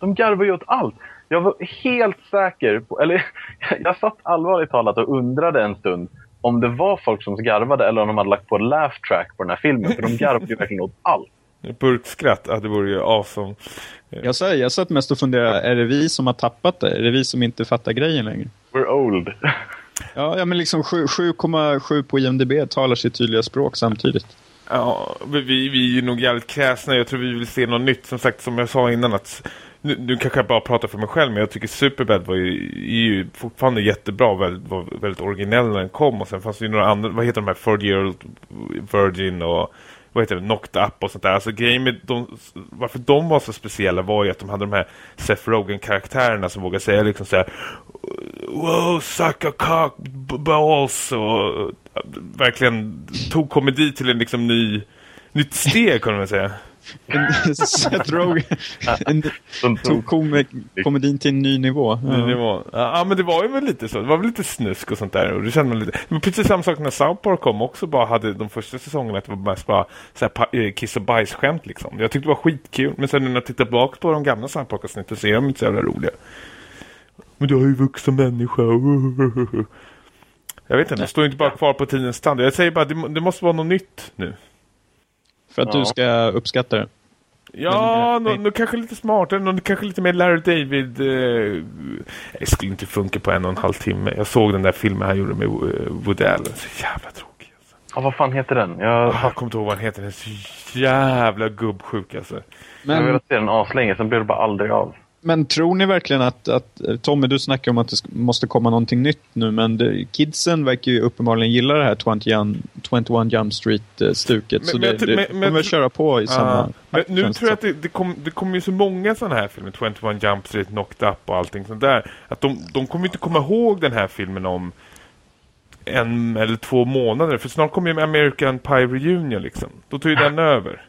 De garvar ju åt allt. Jag var helt säker på, eller jag satt allvarligt talat och undrade en stund om det var folk som garvade eller om de hade lagt på laugh track på den här filmen. För de garvade ju verkligen åt allt. Burkskratt, ja, det vore ju awesome. Jag, sa, jag satt mest och funderade, är det vi som har tappat det? Är det vi som inte fattar grejen längre? We're old. Ja, ja men liksom sju- 7,7 på IMDB talar sitt tydliga språk samtidigt. Ja, vi, vi är nog jävligt kräsna. Jag tror vi vill se något nytt. Som sagt, som jag sa innan att nu, nu kanske jag bara pratar för mig själv, men jag tycker Superbad var ju, är ju fortfarande jättebra väldigt, var väldigt originell när den kom. Och sen fanns det ju några andra, vad heter de här, Third Year Old Virgin och vad heter det, Knocked Up och sånt där. Alltså grejen med de, varför de var så speciella var ju att de hade de här Seth Rogen-karaktärerna som vågade säga liksom så här Wow, suck a cock balls och verkligen tog komedi till en liksom ny nytt steg kan man säga. En- Seth Rogen tog kom, komedin till en ny nivå. Ny nivå. Ja, men det var ju väl lite så. Det var väl lite snusk och sånt där. Och det kände man lite. Var precis samma sak när South Park kom också. Bara hade de första säsongerna att det var mest bara så här, eh, kiss och bajs-skämt liksom. Jag tyckte det var skitkul. Men sen när jag tittar bak på de gamla South Park-avsnitten så är de inte så jävla roliga. Men du är ju vuxen människa. Jag vet inte, det står inte bara kvar på tidens stand. Jag säger bara, det, det måste vara något nytt nu. För att Ja. du ska uppskatta det. Ja, Men, eh, nå- nå kanske lite smartare, nå kanske lite mer Larry David. Eh, det skulle inte funka på en och en halv timme. Jag såg den där filmen han gjorde med eh, Woody Allen. Så jävla tråkig. Alltså. ja, vad fan heter den? Jag, Jag kommer inte ihåg vad han heter. Den är så jävla gubbsjuk alltså. jag Men, velat se den aslänge, sen blev det bara aldrig av. men tror ni verkligen att, att Tommy, du snackar om att det måste komma någonting nytt nu, men det, kidsen verkar ju uppenbarligen gilla det här 21, Jum- 21 Jump Street-stuket. Så men det, det men- kommer men- köra på i samma... Ja. Men nu tror jag att det, det kommer kom ju så många sådana här filmer. 21 Jump Street, Knocked Up och allting sånt där. Att de, de kommer inte komma ihåg den här filmen om en eller två månader. För snart kommer ju American Pie Reunion liksom. Då tar ju den över.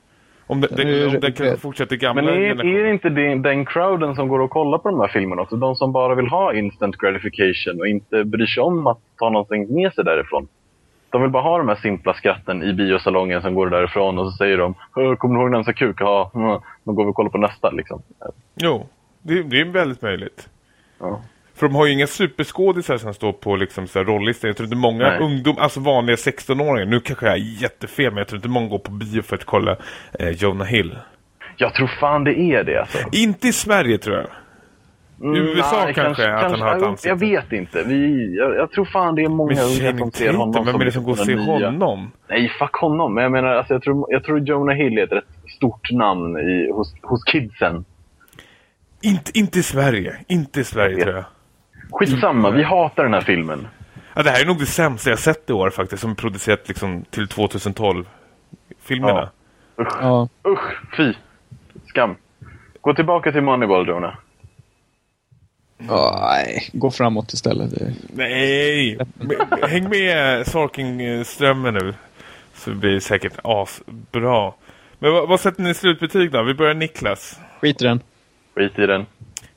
Om ju den, om den rätt- kanske fortsätter gamla Men är, är det inte den, den crowden som går och kollar på de här filmerna också? De som bara vill ha instant gratification och inte bryr sig om att ta någonting med sig därifrån. De vill bara ha de här simpla skratten i biosalongen som går därifrån och så säger de "Åh, Kommer du ihåg den så kuk? Ja, mm." då går vi och kollar på nästa liksom. Jo, det, det är väldigt möjligt. Ja. För de har ju inga superskådisar som står på liksom så här rollistan. Jag tror inte många Nej. ungdom, alltså vanliga 16-åringar, nu kanske jag är jättefel, men jag tror inte många går på bio för att kolla eh, Jonah Hill. Jag tror fan det är det alltså. Inte i Sverige tror jag. Mm, USA nej, kanske, att han har ett jag- ansikte. Jag vet inte. Vi, jag, jag tror fan det är många Men unga som ser honom Tatum, vem är det som går och ser honom? Nej, fuck honom. Men jag menar, alltså, jag, tror, jag tror Jonah Hill är ett rätt stort namn i, hos, hos kidsen. Inte, inte i Sverige. Inte i Sverige, tror jag. Skitsamma, vi hatar den här filmen. Ja, det här är nog det sämsta jag sett i år faktiskt, som producerat liksom till 2012-filmerna. Usch, Ja. usch, fy. Skam. Gå tillbaka till Moneyball, Jonah. Ja, nej, gå framåt istället. Nej! Häng med Sorking-strömmen nu. Så blir det säkert asbra. Men vad, vad sätter ni i slutbetyg då? Vi börjar Niklas. Skit i den. Skit i den.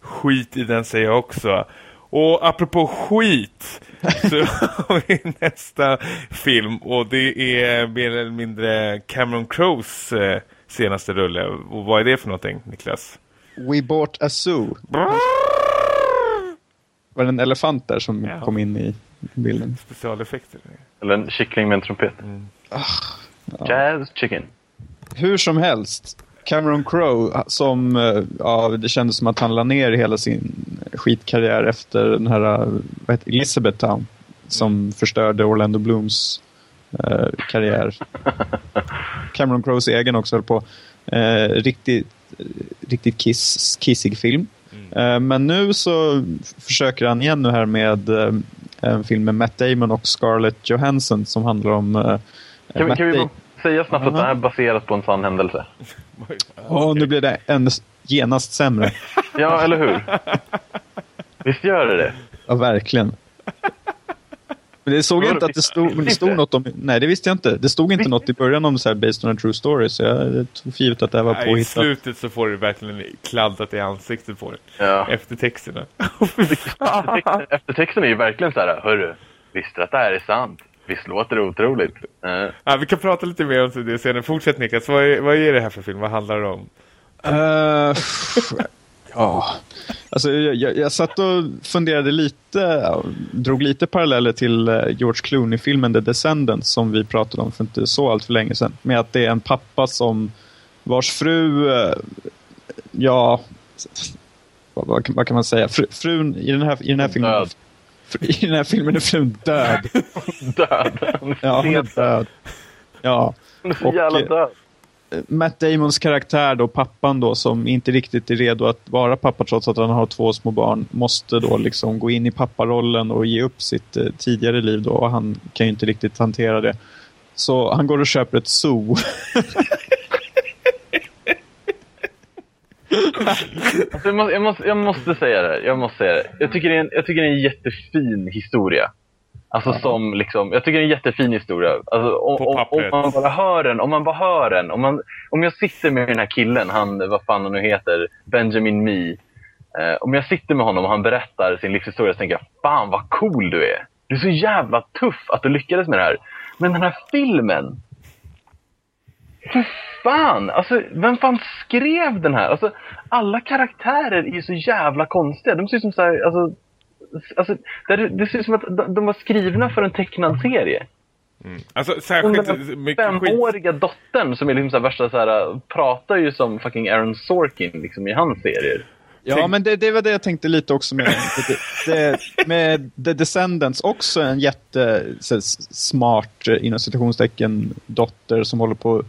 Skit i den säger jag också. Och apropå skit så har vi nästa film och det är mer eller mindre Cameron Crowes eh, senaste rulle. Och vad är det för någonting, Niklas? We bought a zoo. Var det en elefant där som Ja. kom in i bilden? Specialeffekter. Eller en kyckling med en trumpet. Jazz chicken. Hur som helst. Cameron Crowe som, eh, ja, det kändes som att han la ner hela sin skitkarriär efter den här, eh, vad heter Elizabeth Town. Som förstörde Orlando Blooms eh, karriär. Cameron Crowes egen också höll på. Eh, riktigt, riktigt kiss, kissig film. Eh, men nu så försöker han igen nu här med eh, en film med Matt Damon och Scarlett Johansson som handlar om eh, Kan vi, Matt kan vi säga snabbt att det här är baserat på en sann händelse? Åh, nu blir det än genast sämre. Ja, eller hur? Visst gör det det? Ja, verkligen. Men det såg jag inte att det stod, det stod något om... Nej, det visste jag inte. Det stod inte något i början om så här based on a true story, så jag tog för givet att det här var Nej, I påhittat. slutet så får du verkligen kladdat i ansiktet på det. Ja. Efter texterna. Eftertexten, eftertexten är ju verkligen så här, hörru, visste du att det här är sant? Visst låter det otroligt? Eh, ja, vi kan prata lite mer om det senare. Fortsätt Niklas, vad är, vad är det här för film? Vad handlar det om? Eh, ja, alltså jag, jag, jag satt och funderade lite, drog lite paralleller till eh, George Clooney-filmen The Descendants som vi pratade om för inte så allt för länge sedan. Med att det är en pappa som vars fru, ja, vad, vad, kan- vad kan man säga? Fru, frun i den här, i den här filmen Död. I den här filmen är frun död. död. Ja, hon är död. Ja. Hon är så jävla eh, död. Matt Damons karaktär då, pappan då, som inte riktigt är redo att vara pappa trots att han har två små barn, måste då liksom gå in i papparollen och ge upp sitt eh, tidigare liv då och han kan ju inte riktigt hantera det. Så han går och köper ett zoo. Alltså, jag, måste, jag, måste, jag måste säga det. Jag måste säga det. Jag tycker det är en, jag tycker det är en jättefin historia. Alltså som liksom, jag tycker det är en jättefin historia. Alltså, om, om, man bara hör den, om man bara hör den. Om, man, om jag sitter med den här killen, han, vad fan han nu heter, Benjamin Mee. Eh, om jag sitter med honom och han berättar sin livshistoria så tänker jag, fan vad cool du är. Du är så jävla tuff att du lyckades med det här. Men den här filmen, för fan! Alltså, vem fan skrev den här? Alltså, alla karaktärer är ju så jävla konstiga. De ser ut som så här, alltså, alltså det, det ser ut som att de, var skrivna för en tecknad serie. Alltså Och särskilt Den här mycket skit. femåriga dottern som är liksom så här värsta så här, pratar ju som fucking Aaron Sorkin liksom i hans serier. Ja, men det, det var det jag tänkte lite också med, det, det, med The Descendants. Också en jätte så, här, smart, eh, inom citationstecken, dotter som håller på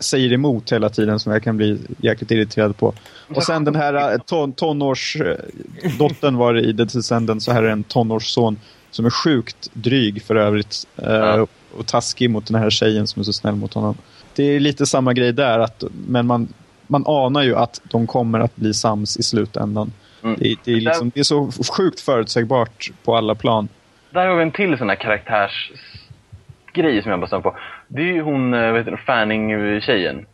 säger emot hela tiden som jag kan bli jäkligt irriterad på. Och sen den här eh, ton, tonårsdottern var det i The Descendants så här är en tonårsson som är sjukt dryg för övrigt. eh, Ja. Och taskig mot den här tjejen som är så snäll mot honom. Det är lite samma grej där, att, men man, man anar ju att de kommer att bli sams i slutändan. Mm. Det, det, är liksom, det är så sjukt förutsägbart på alla plan. Där har vi en till sån här karaktärsgrej som jag bara stannar på. Det är ju hon, eh, vad heter Fanning-tjejen.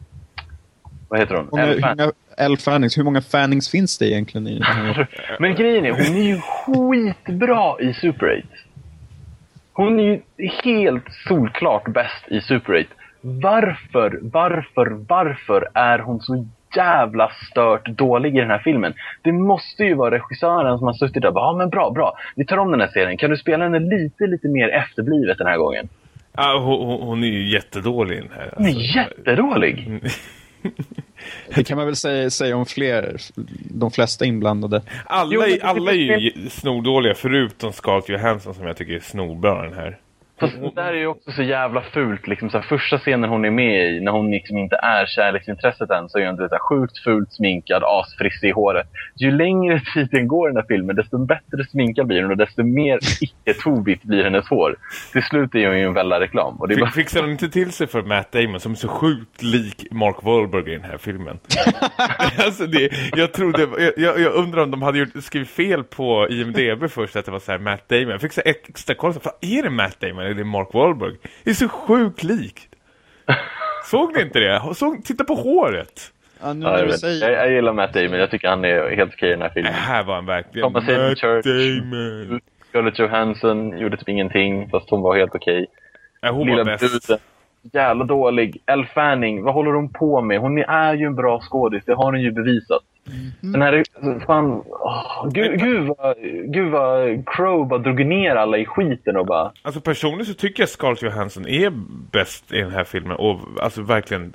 Vad heter hon? Elle Fanning. Fannings, hur många Fannings finns det egentligen i den här? Men grejen är, hon är ju skitbra i Super 8. Hon är ju helt solklart bäst i Super 8. Varför, varför, varför är hon så jävla stört dålig i den här filmen? Det måste ju vara regissören som har suttit där och bara, ja men bra, bra. Vi tar om den här serien. Kan du spela henne lite, lite mer efterblivet den här gången? Ja, hon, hon- är ju jättedålig i den här. Hon är alltså. jättedålig. Det kan man väl säga, säga om fler, de flesta inblandade. Alla, alla är ju snordåliga förutom Scarlett Johansson som jag tycker är snorbra den här. Fast det där är ju också så jävla fult. Liksom, så här, första scenen hon är med i, när hon liksom inte är kärleksintresset än, så är hon vet, så här, sjukt fult sminkad, asfrissig i håret. Ju längre tiden går i den här filmen, desto bättre sminkad blir hon och desto mer icke-tobigt blir hennes hår. Till slut är hon ju en Vella-reklam. Och det bara... Fixar de inte till sig för Matt Damon som är så sjukt lik Mark Wahlberg i den här filmen? alltså det, jag, trodde, jag, jag, undrar om de hade gjort, skrivit fel på IMDB först att det var så här Matt Damon. Jag fick så extra koll, fan, är det Matt Damon eller är det Mark Wahlberg? Det är så sjukt likt. Såg ni inte det? Såg, titta på håret. Ja, nu Ja, jag, säger... Jag, jag gillar Matt Damon. Jag tycker han är helt okej i den här Det filmen. här var en verkligen Thomas Matt Church. Damon. Scarlett Johansson gjorde typ ingenting, fast hon var helt okej. Ja, hon Lilla var bäst. bruden. Jävla dålig. Elle Fanning, vad håller hon på med? Hon är ju en bra skådis, det har hon ju bevisat. Den här, fan, åh, gud, gud, vad, gud vad Crow bara drog ner alla i skiten och bara... Alltså personligen så tycker jag Scarlett Johansson är bäst i den här filmen och alltså verkligen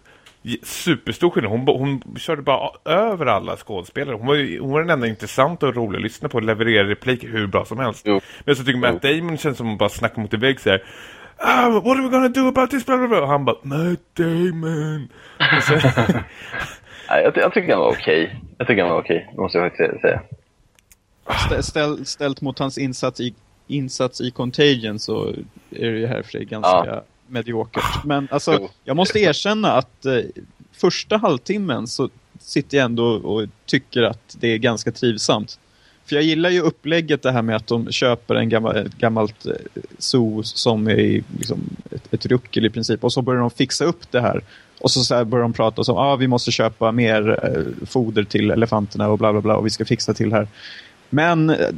superstor skillnad. Hon, hon körde bara över alla skådespelare. Hon var, hon var den enda intressanta och roliga att lyssna på och leverera repliker hur bra som helst. Jo. Men så tycker Matt Damon känns som att hon bara snackar mot en vägg så här. Ah, what are we gonna do about this? Blah, blah, blah. Och han bara, Matt Damon. Och Nej, jag, jag tycker han var okej. Jag tycker han var okej, det måste jag faktiskt säga. Stä- Ställ, ställt mot hans insats i, insats i Contagion så är det ju här för sig ganska Ja. mediokert. Men alltså, Jo. jag måste erkänna att eh, första halvtimmen så sitter jag ändå och tycker att det är ganska trivsamt. För jag gillar ju upplägget det här med att de köper en gammal, ett gammalt eh, zoo som är liksom ett, ruckel i princip och så börjar de fixa upp det här. Och så, så här börjar de prata om att ah, vi måste köpa mer eh, foder till elefanterna och bla bla bla och vi ska fixa till här. Men eh,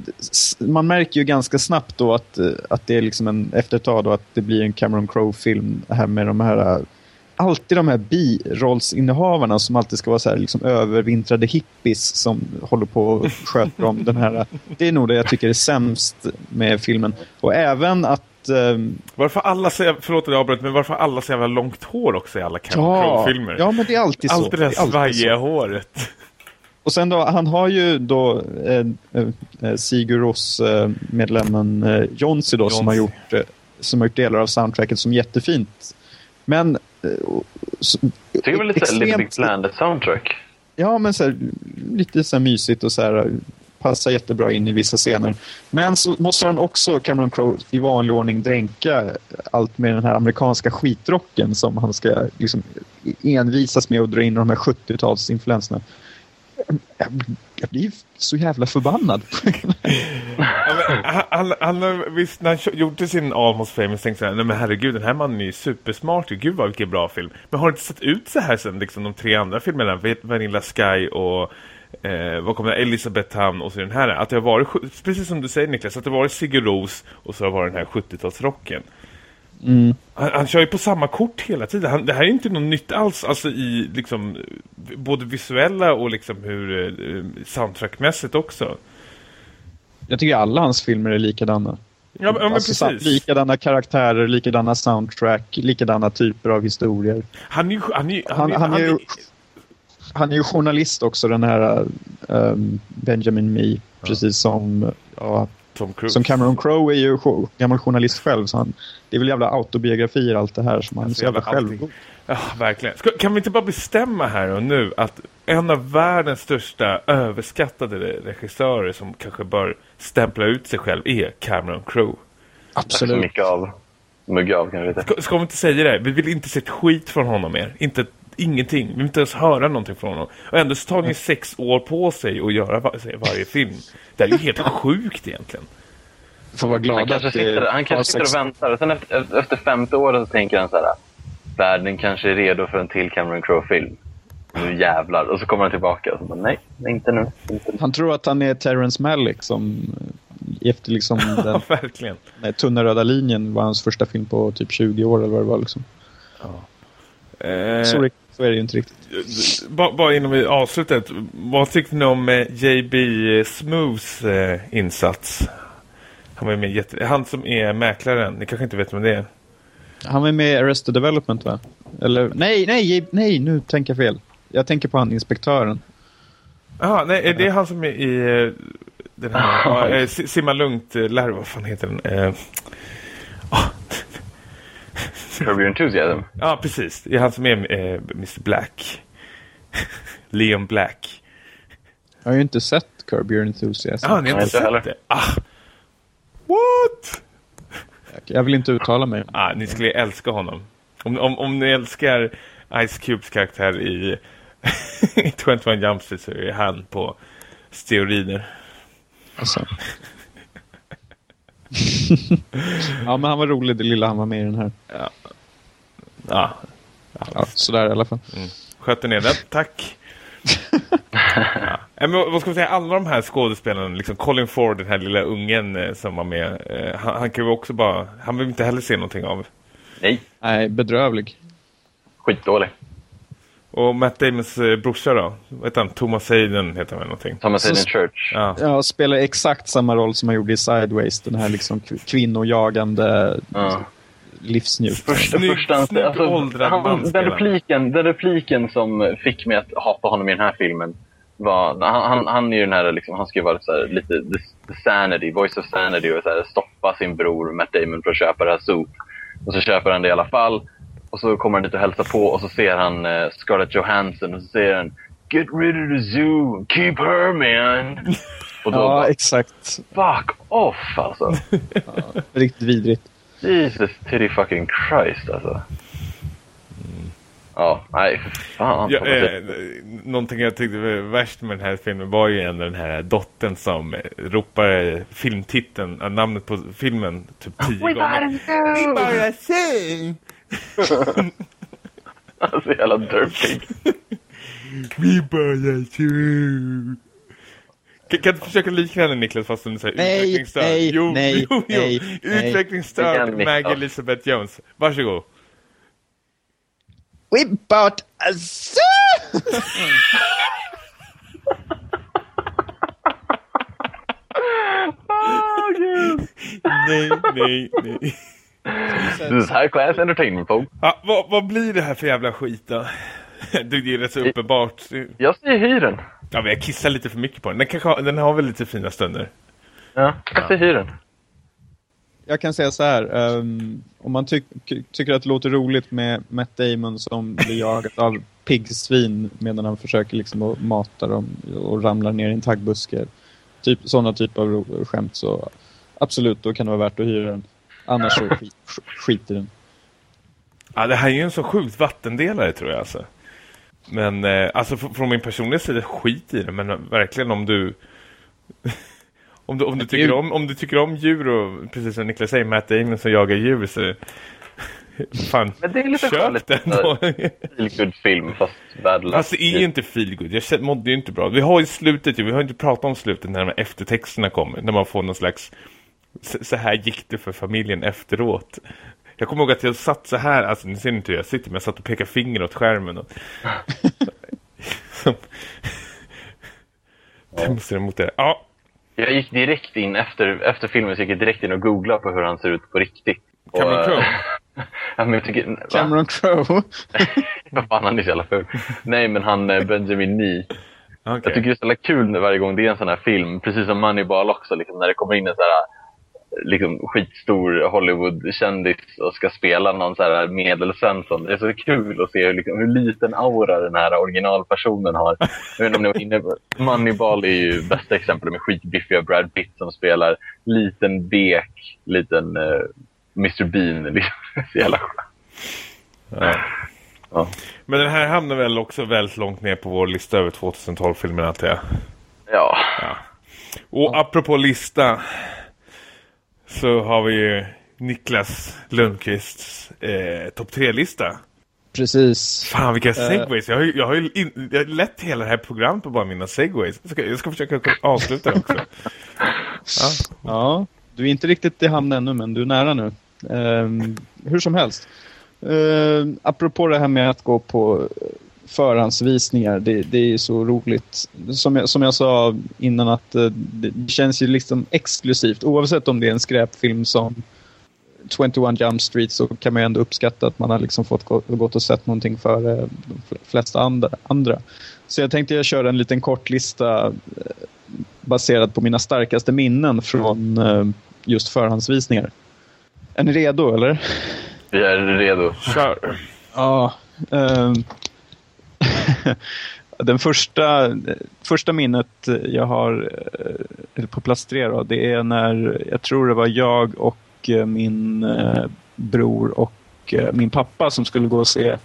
man märker ju ganska snabbt då att, eh, att det är liksom en, efter ett tag då att det blir en Cameron Crowe-film här med de här eh, alltid de här birollsinnehavarna som alltid ska vara så här liksom övervintrade hippies som håller på och sköter om den här. Det är nog det jag tycker är sämst med filmen. Och även att ehm, varför alla säger, förlåt att jag avbröt, men varför alla så jävla långt hår också i alla Cameron Crowe-filmer? ja, men det är alltid så. Alltid det är där så. svajiga håret. Och sen då, han har ju då eh, eh, Siguros eh, medlemmen eh, Jonsi då som har, Jonsi. gjort, eh, som har gjort delar av soundtracket som jättefint. Men... Eh, så, det lite såhär Little Big extremt- Planet soundtrack. Ja, men så här, lite så här mysigt och så här passar jättebra in i vissa scener. Men så måste han också, Cameron Crowe, i vanlig ordning dränka allt med den här amerikanska skitrocken som han ska liksom envisas med att dra in de här 70-talsinfluenserna. Jag, blir så jävla förbannad. Han, han, han, visst, när han gjorde sin Almost Famous tänkte jag, nej men herregud, den här mannen är ju supersmart. Gud vad vilken bra film. Men har det inte sett ut så här sen liksom, de tre andra filmerna? Vanilla Sky och eh, vad kommer? Elisabeth Hamn och så den här. Att det har varit, precis som du säger Niklas, att det har varit Sigge Ros och så har det varit den här 70-talsrocken. Mm. Han, han kör ju på samma kort hela tiden. Han, det här är inte något nytt alls, alltså i liksom både visuella och liksom hur eh, soundtrackmässigt också. Jag tycker alla hans filmer är likadana. Ja, men, Alltså, precis. likadana karaktärer, likadana soundtrack, likadana typer av historier. Han är ju... Han är, ju- Han, han, är han är ju journalist också, den här um, Benjamin Mee. Precis som, ja, som Cameron Crowe är ju gammal journalist själv. Så han, det är väl jävla autobiografier allt det här som han är så jävla självgod. Ja, verkligen. Ska, kan vi inte bara bestämma här och nu att en av världens största överskattade regissörer som kanske bör stämpla ut sig själv är Cameron Crowe. Tack så Absolut. mycket av. Mugga av kanske lite. Ska, ska vi inte säga det? Vi vill inte se ett skit från honom mer. Inte, ingenting. Vi vill inte ens höra någonting från honom. Och ändå så tar han ju sex år på sig att göra var, varje film. Det är ju helt sjukt egentligen. Får vara glad Han kanske att det sitter, han kanske sitter och väntar och sen efter, efter femte året så tänker han så här. Världen kanske är redo för en till Cameron Crowe-film. Nu jävlar. Och så kommer han tillbaka och så bara, nej, inte nu. Inte nu. Han tror att han är Terrence Malick som eh, efter liksom den Ja, verkligen. nej, tunna röda linjen var hans första film på typ 20 år eller vad det var. Liksom. Eh, Så, rikt- så är det ju inte riktigt. bara, bara innan vi avslutar. Vad tyckte ni om eh, JB Smooths eh, insats? Han var med jätte... Han som är mäklaren. Ni kanske inte vet vem det är? Han var med i Arrested Development va? Eller nej, nej, nej, nu tänker jag fel. jag tänker på han inspektören. Jaha, nej, är det han som är i eh, den här ja, eh, Si- Simma lugnt, eh, lär, vad fan heter den? Eh, Curb Your Enthusiasm. Ja, precis. Det är han som är eh, Mr Black. Leon Black. Jag har ju inte sett Curb Your Enthusiasm. Ja, ni har inte inte heller. sett det? Ah. What? Jag vill inte uttala mig. Ah, ni skulle älska honom. Om, om, om ni älskar Ice Cubes karaktär i, i 21 Jump Street så är han på steroider. Alltså. ja, men han var rolig det lilla han var med i den här. Ja, Ja, sådär i alla fall. sköter ner den. Tack. ja. Nej, Men vad ska man säga, alla de här skådespelarna, liksom Colin Ford, den här lilla ungen eh, som var med, eh, han, han kan ju också bara, han vill inte heller se någonting av. Nej, Nej, bedrövlig. skitdålig. Och Matt Damons eh, brorsa då? Vad heter han? Thomas Hayden heter han väl någonting? Thomas Hayden Church. Ja. Ja, spelar exakt samma roll som han gjorde i Sideways. Den här liksom kv- kvinnojagande Ja. livsnjutaren. Första, Snygg- första, snygg alltså, han, man den, repliken, den repliken som fick mig att hata honom i den här filmen var, han, han, han är ju den här, liksom, han ska ju vara så här, lite the, the sanity, voice of sanity och så här, stoppa sin bror Matt Damon för att köpa det här soup. Och så köper han det i alla fall. Och så kommer han dit och hälsar på och så ser han eh, Scarlett Johansson och så säger han Get rid of the zoo, keep her man. Och då Ja, bara, exakt. fuck off alltså. Riktigt vidrigt. Jesus titty fucking Christ alltså. Ja, nej fan. Ja, eh, någonting jag tyckte var värst med den här filmen var ju ändå den här dottern som eh, ropar eh, filmtiteln, äh, namnet på filmen typ tio gånger. Vi bara se! Alltså jävla dirtpig. Vi bara se! Kan, kan du försöka likna henne Niklas fast du säger Nej, utvecklingsstörd? nej, jo, nej, jo, jo. nej. Utvecklingsstörd. Maggie Elizabeth Jones. Varsågod. We bought a zoo! Oh, gud. Nej, nej, nej. This is high class entertainment folks. Ja, vad, vad blir det här för jävla skit då? Det är rätt så uppenbart. Jag säger hyr den. Ja, men jag kissar lite för mycket på den. Den, kanske har, den har väl lite fina stunder. Ja, jag säger hyr den. Jag kan säga så här. ehm, om man tyck, tycker att det låter roligt med Matt Damon som blir jagad av piggsvin medan han försöker liksom att mata dem och ramlar ner i en taggbuske. Typ, sådana typer av skämt så absolut, då kan det vara värt att hyra den. Annars så skit, skit i den. Ja, det här är ju en så sjukt vattendelare tror jag alltså. Men eh, alltså fr- från min personliga sida, skit i det. Men verkligen om du... om, du om, du tycker om, om du tycker om djur och precis som Niklas säger, Matt Damon som jagar djur så... Fan, Men det är lite köp den då. Feelgood film fast värdelös. Alltså det är ju inte feelgood. Jag känner- mådde ju inte bra. Vi har ju slutet ju. Vi har inte pratat om slutet när de här eftertexterna kommer. När man får någon slags... Så här gick det för familjen efteråt. Jag kommer ihåg att jag satt så här. Alltså ni ser inte hur jag sitter. Men jag satt och pekade finger åt skärmen. Och... Det måste jag mot det. Ja. Jag gick direkt in efter, efter filmen så gick jag direkt in och googlade på hur han ser ut på riktigt. Cameron eh, Crowe. ja, men jag tycker? Cameron Crowe. Vad fan, han är så jävla ful. Nej, men han eh, Benjamin Nee. Okej. Jag tycker det är så jävla kul när varje gång det är en sån här film, precis som Moneyball också, liksom, när det kommer in en sån här liksom, skitstor Hollywood-kändis och ska spela någon så här medelsvensson. Det är så kul att se liksom, hur liten aura den här originalpersonen har. Jag vet om ni var inne på Moneyball är ju bästa exemplet med skitbiffiga Brad Pitt som spelar liten bek, liten uh, Mr Bean. Liksom. Så jävla. Ja. Ja. Men den här hamnar väl också väldigt långt ner på vår lista över 2012-filmer antar jag. Ja. Och apropå lista så har vi ju Niklas Lundqvists eh, topp tre-lista. Precis. Fan vilka Eh. segways. Jag har ju, jag har ju in, jag har lett hela det här programmet på bara mina segways. Jag ska, jag ska försöka avsluta det också. Ja. Ja, du är inte riktigt i hamn ännu, men du är nära nu. Ehm, hur som helst. Uh, apropå det här med att gå på förhandsvisningar, det, det är ju så roligt. Som jag, som jag sa innan att eh, det känns ju liksom exklusivt, oavsett om det är en skräpfilm som 21 Jump Street så kan man ju ändå uppskatta att man har liksom fått gå, gått och sett någonting för de flesta andra, andra. Så jag tänkte jag köra en liten kort lista baserad på mina starkaste minnen från just förhandsvisningar. Är ni redo eller? Vi är redo. Kör. Ja. Um, den första, första minnet jag har på plats tre då, det är när jag tror det var jag och min eh, bror och eh, min pappa som skulle gå och se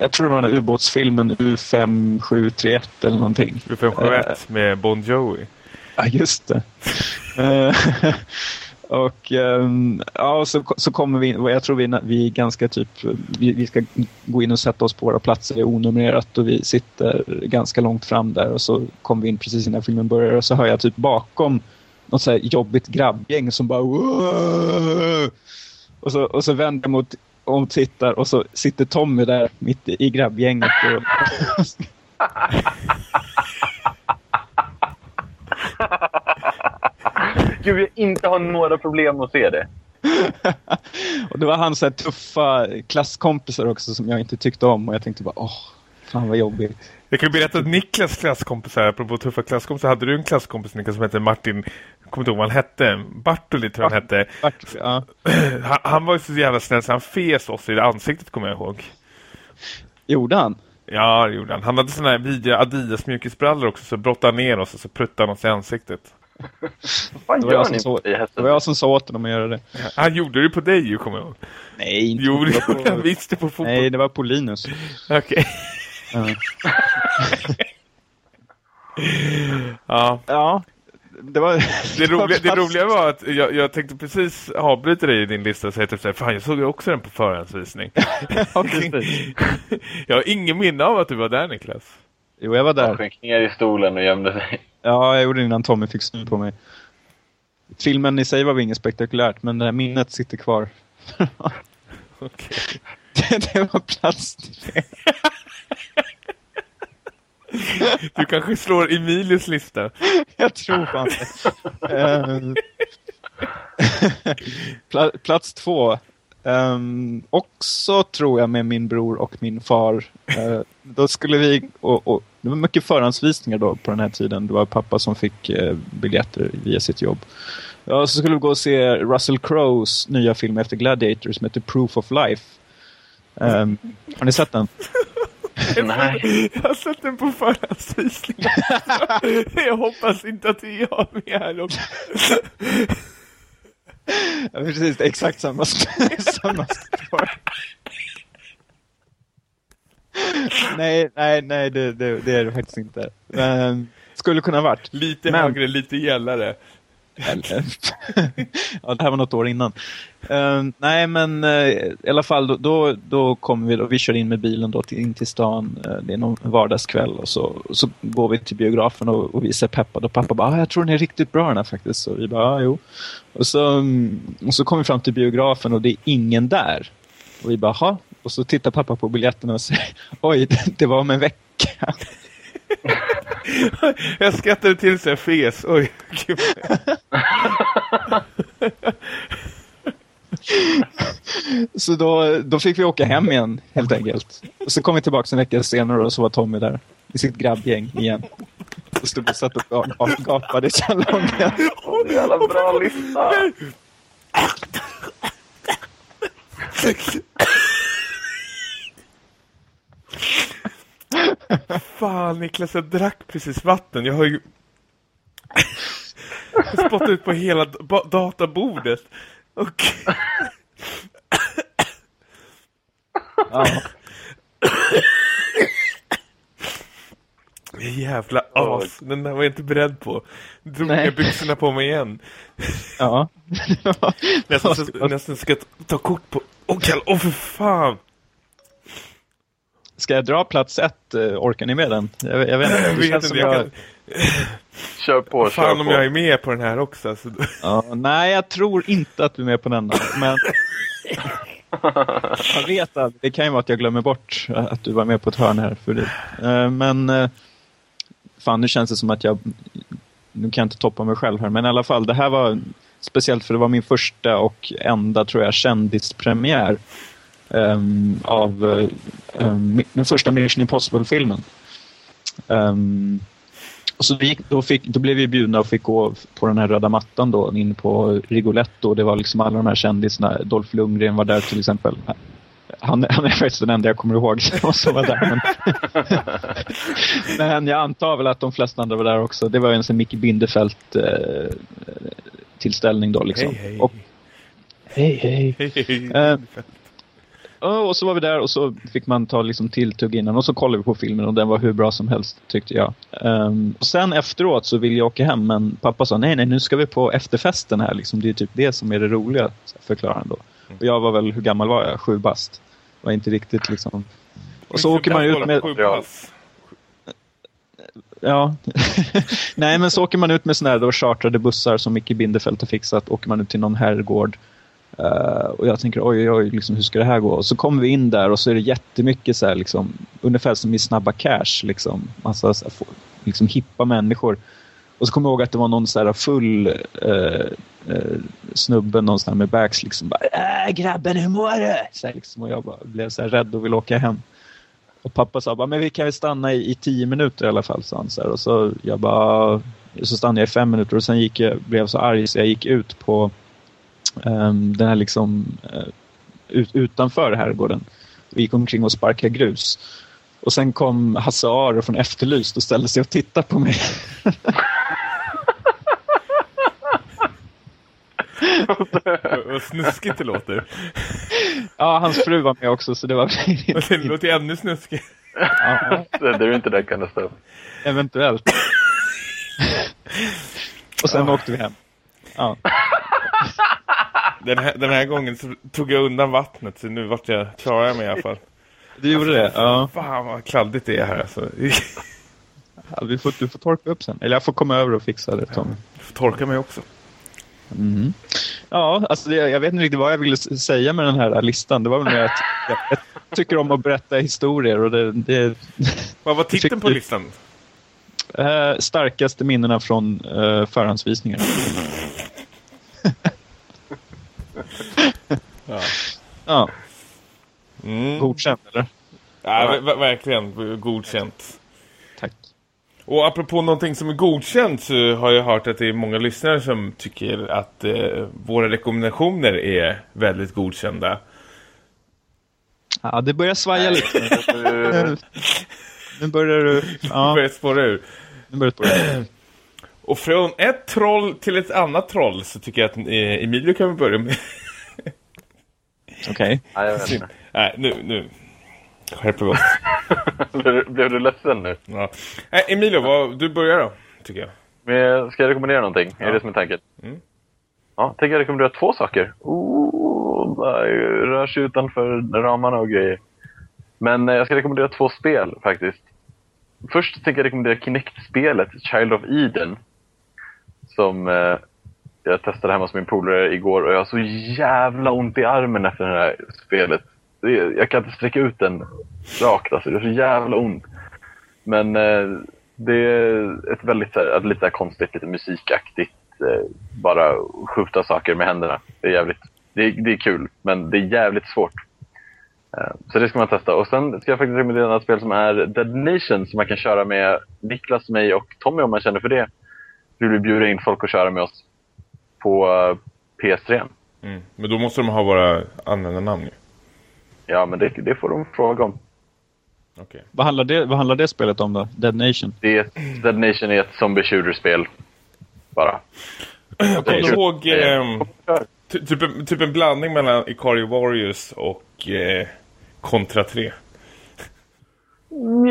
jag tror det var den ubåtsfilmen U5731 eller någonting. U571 uh, med Bon Jovi. Ja, just det. Och um, ja, så, så kommer vi in, jag tror vi, vi ganska typ, vi, vi, ska gå in och sätta oss på våra platser, det är onumrerat och vi sitter ganska långt fram där och så kommer vi in precis innan filmen börjar och så hör jag typ bakom något så jobbigt grabbgäng som bara och så, och så vänder jag mot och tittar och så sitter Tommy där mitt i grabbgänget och Gud, jag inte har några problem att se det. och det var hans här tuffa klasskompisar också som jag inte tyckte om. Och jag tänkte bara, åh, fan vad jobbigt. Jag kan berätta att Niklas klasskompisar, apropå tuffa klasskompisar, hade du en klasskompis Niklas som hette Martin, kommer inte ihåg vad han hette, Bartoli tror jag han hette. Bart, ja. han, han, var ju så jävla snäll så han fes oss i ansiktet kommer jag ihåg. Gjorde han? Ja, det gjorde han. Han hade sådana här vidriga Adidas mjukisbrallor också så brottade ner oss och så pruttade han oss i ansiktet. Vad gör ni så, det var jag som sa åt honom att göra det. Han gjorde det på dig ju, kommer jag ihåg. Nej, inte jo, det gjorde han visst det på fotboll. Nej, det var på Linus. Okej. Okay. ja. Ja. Det, var, det, roliga, det roliga var att jag, jag tänkte precis avbryta dig i din lista och säga typ såhär, fan jag såg ju också den på förhandsvisning. jag har ingen minne av att du var där Niklas. Jo, jag var där. Han sjönk ner i stolen och gömde sig. Ja, jag gjorde det innan Tommy fick syn på mig. Filmen i sig var inget spektakulärt, men det här minnet sitter kvar. Okej. Det, det var plats tre. Du kanske slår Emilius lista. Jag tror fan det. Pla plats två. Um, också tror jag med min bror och min far. Uh, då skulle vi, och, och, det var mycket förhandsvisningar då på den här tiden. Det var pappa som fick uh, biljetter via sitt jobb. Ja, så skulle vi gå och se Russell Crowes nya film efter Gladiator som heter Proof of Life. Um, har ni sett den? Nej. Jag har sett den på förhandsvisning. jag hoppas inte att det är jag med här också. Ja, precis, exakt samma, samma spår. nej, nej, nej, det, det, det, är det faktiskt inte. Men, skulle kunna varit. Lite Men... högre, lite gällare. ja, det här var något år innan. Uh, nej, men uh, i alla fall då, då, då kommer vi och vi kör in med bilen då till, in till stan. Uh, det är någon vardagskväll och så, och så går vi till biografen och, och vi ser peppade och pappa bara, ah, jag tror den är riktigt bra den här faktiskt. Och vi bara, ah, jo. Och så, um, och så kommer vi fram till biografen och det är ingen där. Och vi bara, ha. Och så tittar pappa på biljetterna och säger, oj, det var om en vecka. jag skrattade till sig fes. Oj, gud. så då, då fick vi åka hem igen, helt enkelt. Och så kom vi tillbaka en vecka senare och så var Tommy där. I sitt grabbgäng igen. Och stod och satt och gapade i salongen. Åh, oh, jävla bra lista! Fan Niklas, jag drack precis vatten. Jag har ju jag spottat ut på hela databordet. Och... ja. Jävla as. Den där var jag inte beredd på. Drog jag byxorna på mig igen. Ja. nästan, nästan ska jag ta kort på... Åh, oh, Åh, oh, för fan! Ska jag dra plats ett? Eh, orkar ni med den? Jag, jag vet inte. Jag vet inte jag... Kan... Kör på, Fan kör om på. jag är med på den här också. Alltså. Ja, nej, jag tror inte att du är med på denna. Men jag vet att det kan ju vara att jag glömmer bort att du var med på ett hörn här förut. Eh, men eh, fan, nu känns det som att jag... Nu kan jag inte toppa mig själv här, men i alla fall, det här var Speciellt för det var min första och enda, tror jag, kändispremiär um, av um, den första Mission Impossible-filmen. Um, och så gick, då, fick, då blev vi bjudna och fick gå på den här röda mattan då, in på Rigoletto. Det var liksom alla de här kändisarna. Dolph Lundgren var där till exempel. Han, han är faktiskt den enda jag kommer ihåg som var där. Men, men jag antar väl att de flesta andra var där också. Det var en sån Micke Bindefeld eh, tillställning då liksom. Hej, hej. Och, hej, hej. Hej, hej. Eh, och så var vi där och så fick man ta liksom tilltugg innan och så kollade vi på filmen och den var hur bra som helst tyckte jag. Um, och sen efteråt så ville jag åka hem men pappa sa nej nej nu ska vi på efterfesten här liksom. Det är typ det som är det roliga förklarar han då. Och jag var väl, hur gammal var jag? Sju bast. Var inte riktigt liksom. Och så åker man ut med... Ja. Nej, men så åker man ut med sådana här då chartrade bussar som Micke Bindefeld har fixat. Åker man ut till någon herrgård. Uh, och jag tänker, oj, oj, oj, liksom, hur ska det här gå? Och så kommer vi in där och så är det jättemycket så här, liksom, ungefär som i Snabba Cash, liksom. Massa så här, få- liksom, hippa människor. Och så kommer jag ihåg att det var någon så här full uh, uh, snubbe någonstans med bags liksom bara, äh, grabben hur mår du? Så här, liksom, och jag bara blev så här rädd och ville åka hem. Och pappa sa bara, men vi kan väl stanna i, i tio minuter i alla fall, sa han. Så här. Och så jag bara, så stannade jag i fem minuter och sen gick jag, blev jag så arg så jag gick ut på den här liksom eh, ut, utanför herrgården. Vi gick omkring och sparkade grus. Och sen kom Hasse Aro från Efterlyst och ställde sig och tittade på mig. Vad snuskigt det låter. ja, hans fru var med också så det var Det låter ju ännu snuskigt. ja, Det är inte det kind of stuff. eventuellt. och sen åkte vi hem. Ja. Den här, den här gången tog jag undan vattnet så nu vart jag klarar jag mig i alla fall. Du gjorde det? Ja. Fan vad kladdigt det är här alltså. ja vi får, du får torka upp sen. Eller jag får komma över och fixa det Tommy. Jag får torka mig också. Mhm. Ja, alltså det, jag vet inte riktigt vad jag ville säga med den här listan. Det var väl mer att jag, jag tycker om att berätta historier och det, det Vad var titeln på du- listan? eh, starkaste minnena från eh, förhandsvisningar. Ja. Ja, Mm. godkänt eller? Ja, ver- verkligen godkänt. Tack. Och apropå någonting som är godkänt så har jag hört att det är många lyssnare som tycker att eh, våra rekommendationer är väldigt godkända. Ja, det börjar svaja lite. Nu börjar du... Ja. Ja, Börjar spåra ur. nu börjar spåra. Och från ett troll till ett annat troll så tycker jag att eh, Emilio kan vi börja med. Okej. Inte. Nej, nu, nu. Skärper vi oss. Blev- du ledsen nu? Ja. Nej, Emilio, vad, du börjar då, tycker jag. Men ska jag rekommendera någonting? Är Ja. det som är tanken? Mm. Ja, tänker jag rekommendera två saker. Oh, rör sig utanför ramarna och grejer. Men eh, jag ska rekommendera två spel faktiskt. Först tänker jag rekommendera Kinect-spelet Child of Eden. Som eh, jag testade hemma hos min polare igår och jag har så jävla ont i armen efter det här spelet. Jag kan inte sträcka ut den rakt alltså, det är så jävla ont. Men eh, det är ett väldigt så här, lite konstigt, lite musikaktigt, eh, bara skjuta saker med händerna. Det är jävligt, det är, det är kul, men det är jävligt svårt. Eh, så det ska man testa. Och sen ska jag faktiskt rekommendera ett spel som är Dead Nation som man kan köra med Niklas, mig och Tommy om man känner för det. Vi vill bjuda in folk att köra med oss på eh, PS3. Mm. Men då måste de ha våra användarnamn ju. Ja, men det, det får de fråga om. Okej. Vad, handlar det, vad handlar det spelet om då? Dead Nation? Det är ett, Dead Nation är ett zombie shooter-spel. Bara. Jag kommer ihåg ty- typ, en- typ en blandning mellan Icario Warriors och eh, Contra 3.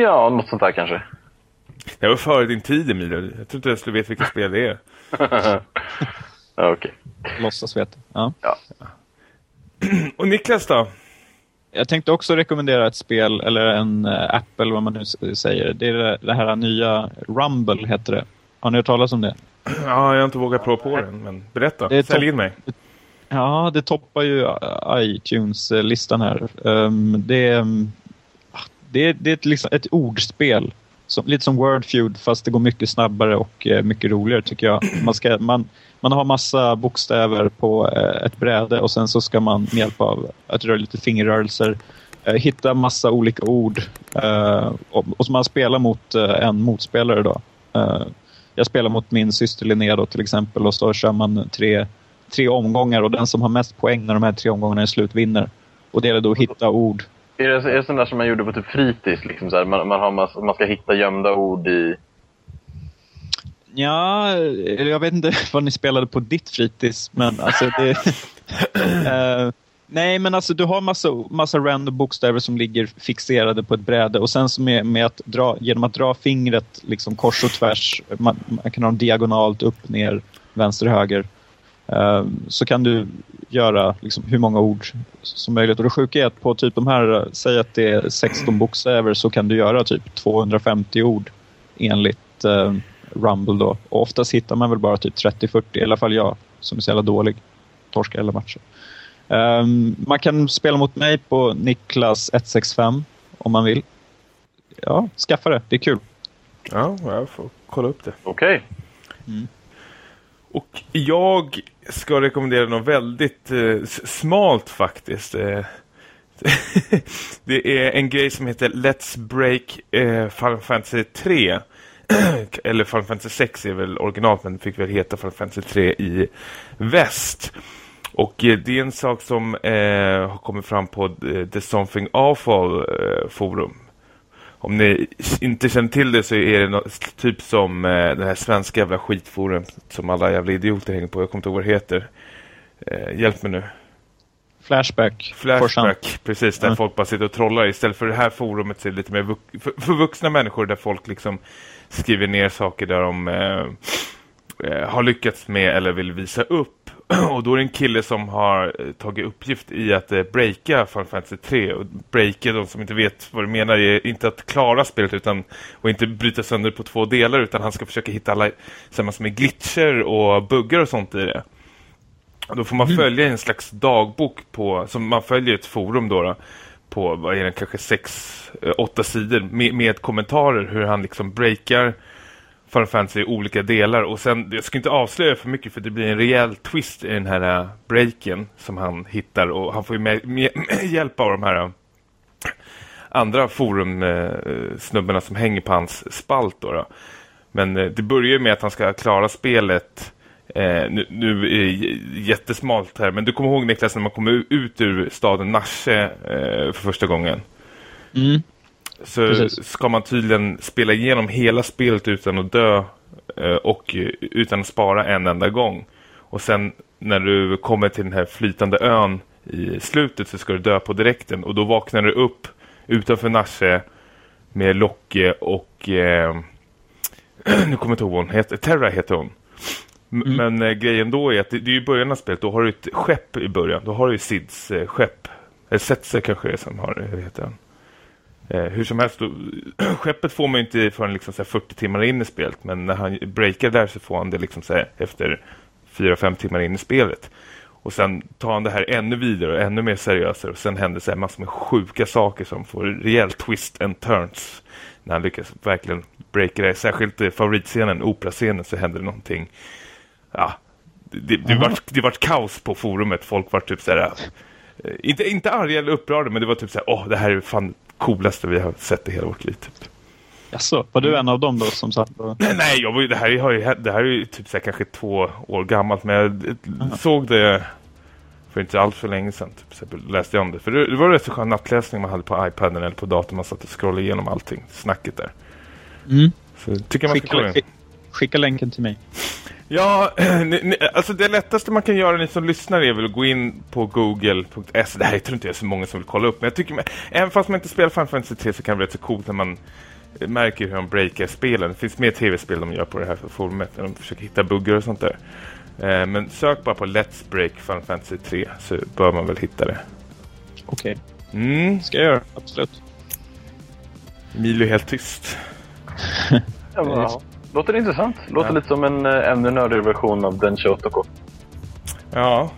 Ja, något sånt där kanske. Det var före din tid Emilio. Jag tror inte jag skulle veta vilka spel det är. Ja, Okej. Låtsas veta. Ja. Och Niklas då? Jag tänkte också rekommendera ett spel, eller en uh, app eller vad man nu säger. Det är det, det här nya Rumble heter det. Har ni hört talas om det? Ja, jag har inte vågat prova på den, men berätta. Det är Sälj in mig. Ja, det toppar ju eh, iTunes-listan här. Um, det, är, um, det, är, det är ett, liksom ett ordspel som, lite som Wordfeud fast det går mycket snabbare och eh, mycket roligare tycker jag. Man, ska, man, man har massa bokstäver på eh, ett bräde och sen så ska man med hjälp av att röra lite fingerrörelser eh, hitta massa olika ord. Eh, och, och så man spelar mot eh, en motspelare då. Eh, jag spelar mot min syster Linnea då till exempel och så kör man tre, tre omgångar och den som har mest poäng när de här tre omgångarna är slut vinner. Och det gäller då att hitta ord. Är det, är det sånt där som man gjorde på typ fritids? Liksom så här, man, man, har massa, man ska hitta gömda ord i... Ja, jag vet inte vad ni spelade på ditt fritids, men alltså det... uh, nej, men alltså du har massa, massa random bokstäver som ligger fixerade på ett bräde och sen så med, med att dra, genom att dra fingret liksom kors och tvärs, man, man kan ha dem diagonalt upp, ner, vänster, höger, uh, så kan du göra liksom, hur många ord som möjligt. Och det sjuka är att på typ de här, säg att det är 16 bokstäver så kan du göra typ 250 ord enligt uh, Rumble då. Och oftast hittar man väl bara typ 30-40, i alla fall jag som är så jävla dålig. Torska alla matcher. Um, man kan spela mot mig på Niklas 165 om man vill. Ja, skaffa det. Det är kul. Ja, jag får kolla upp det. Okej. Okay. Mm. Och jag ska rekommendera något väldigt eh, smalt faktiskt. Eh, det är en grej som heter Let's Break eh, Final Fantasy 3 eller Final Fantasy 6 är väl originalt men fick väl heta Final Fantasy 3 i väst. Och eh, det är en sak som eh, har kommit fram på eh, The Something Awful eh, forum. Om ni inte känner till det så är det något, typ som eh, den här svenska jävla skitforum som alla jävla idioter hänger på. Jag kommer inte ihåg vad det heter. Eh, hjälp mig nu. Flashback. Flashback, precis. Där mm. folk bara sitter och trollar. Istället för det här forumet så är det lite mer för, för vuxna människor där folk liksom skriver ner saker där de eh, eh, har lyckats med eller vill visa upp. Och då är det en kille som har eh, tagit uppgift i att eh, breaka Final Fantasy 3. Och breaka, de som inte vet vad det menar, är inte att klara spelet utan och inte bryta sönder på två delar utan han ska försöka hitta alla samma som är glitcher och buggar och sånt i det. Då får man mm. följa en slags dagbok på, som man följer ett forum då, då på vad är det, kanske sex, eh, åtta sidor med, med kommentarer hur han liksom breakar Final Fantasy i olika delar och sen, jag ska inte avslöja för mycket för det blir en rejäl twist i den här uh, breaken som han hittar och han får ju med, med, med hjälp av de här uh, andra forumsnubbarna som hänger på hans spalt då. då. Men det börjar med att han ska klara spelet Eh, nu, nu är det jättesmalt här, men du kommer ihåg Niklas när man kommer ut ur staden Nasche eh, för första gången. Mm. Så Precis. ska man tydligen spela igenom hela spelet utan att dö eh, och utan att spara en enda gång. Och sen när du kommer till den här flytande ön i slutet så ska du dö på direkten. Och då vaknar du upp utanför Nasche med Locke och... Eh, nu kommer jag inte ihåg hon heter. Terra heter hon. Mm. Men eh, grejen då är att det, det är ju början av spelet. Då har du ett skepp i början. Då har du ju Sids eh, skepp. Eller Setze kanske det som har det heter han. Eh, hur som helst, då, skeppet får man inte förrän liksom så 40 timmar in i spelet. Men när han breakar där så får han det liksom så efter 4-5 timmar in i spelet. Och sen tar han det här ännu vidare och ännu mer seriösare. Och sen händer så här massor med sjuka saker som får rejält twist and turns. När han lyckas verkligen breaka det. Särskilt eh, favoritscenen, operascenen, så händer det någonting ja, det, det, var, det var kaos på forumet. Folk var typ så här, eh, inte, inte arga eller upprörda, men det var typ så här, åh, det här är fan coolaste vi har sett i hela vårt liv. Typ. Jaså, var du en av dem då som satt och... Nej, nej jag var, det, här är, det här är ju typ så här, kanske två år gammalt, men jag Aha. såg det för inte alls för länge sedan. Typ, så läste jag om det. För det, det var rätt så skön nattläsning man hade på iPaden eller på datorn. Man satt och scrollade igenom allting, snacket där. Mm. Så tycker man skicka, skicka, skicka länken till mig. Ja, alltså det lättaste man kan göra ni som lyssnar är väl att gå in på google.se. Det här jag tror inte jag är så många som vill kolla upp. Men jag tycker, även fast man inte spelar Final Fantasy 3 så kan det vara rätt så coolt när man märker hur de breakar spelen. Det finns mer tv-spel de gör på det här forumet när de försöker hitta buggar och sånt där. Eh, men sök bara på Let's Break Final Fantasy 3 så bör man väl hitta det. Okej. Okay. Mm. Ska jag göra, absolut. Milo är helt tyst. ja, Låter intressant. Låter ja. lite som en äh, ännu nördigare version av den 28K. Ja.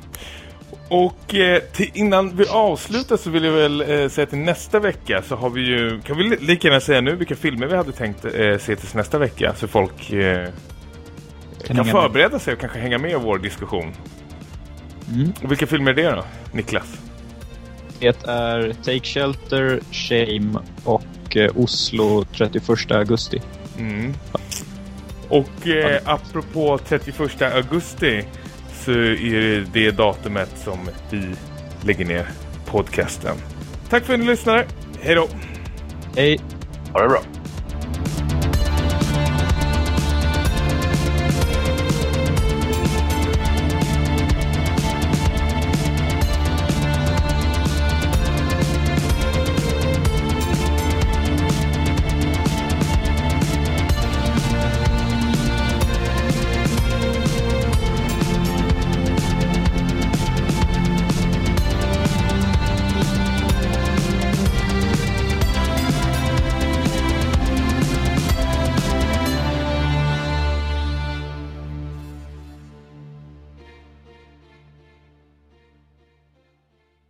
Och eh, till, innan vi avslutar så vill jag väl eh, säga till nästa vecka så har vi ju, kan vi lika gärna säga nu vilka filmer vi hade tänkt eh, se till nästa vecka så folk eh, kan, kan förbereda sig och kanske hänga med i vår diskussion. Mm. Och vilka filmer är det då, Niklas? Det är Take Shelter, Shame och eh, Oslo 31 augusti. Mm. Och eh, apropå 31 augusti så är det det datumet som vi lägger ner podcasten. Tack för att ni lyssnade. Hej då! Hej! Ha det bra!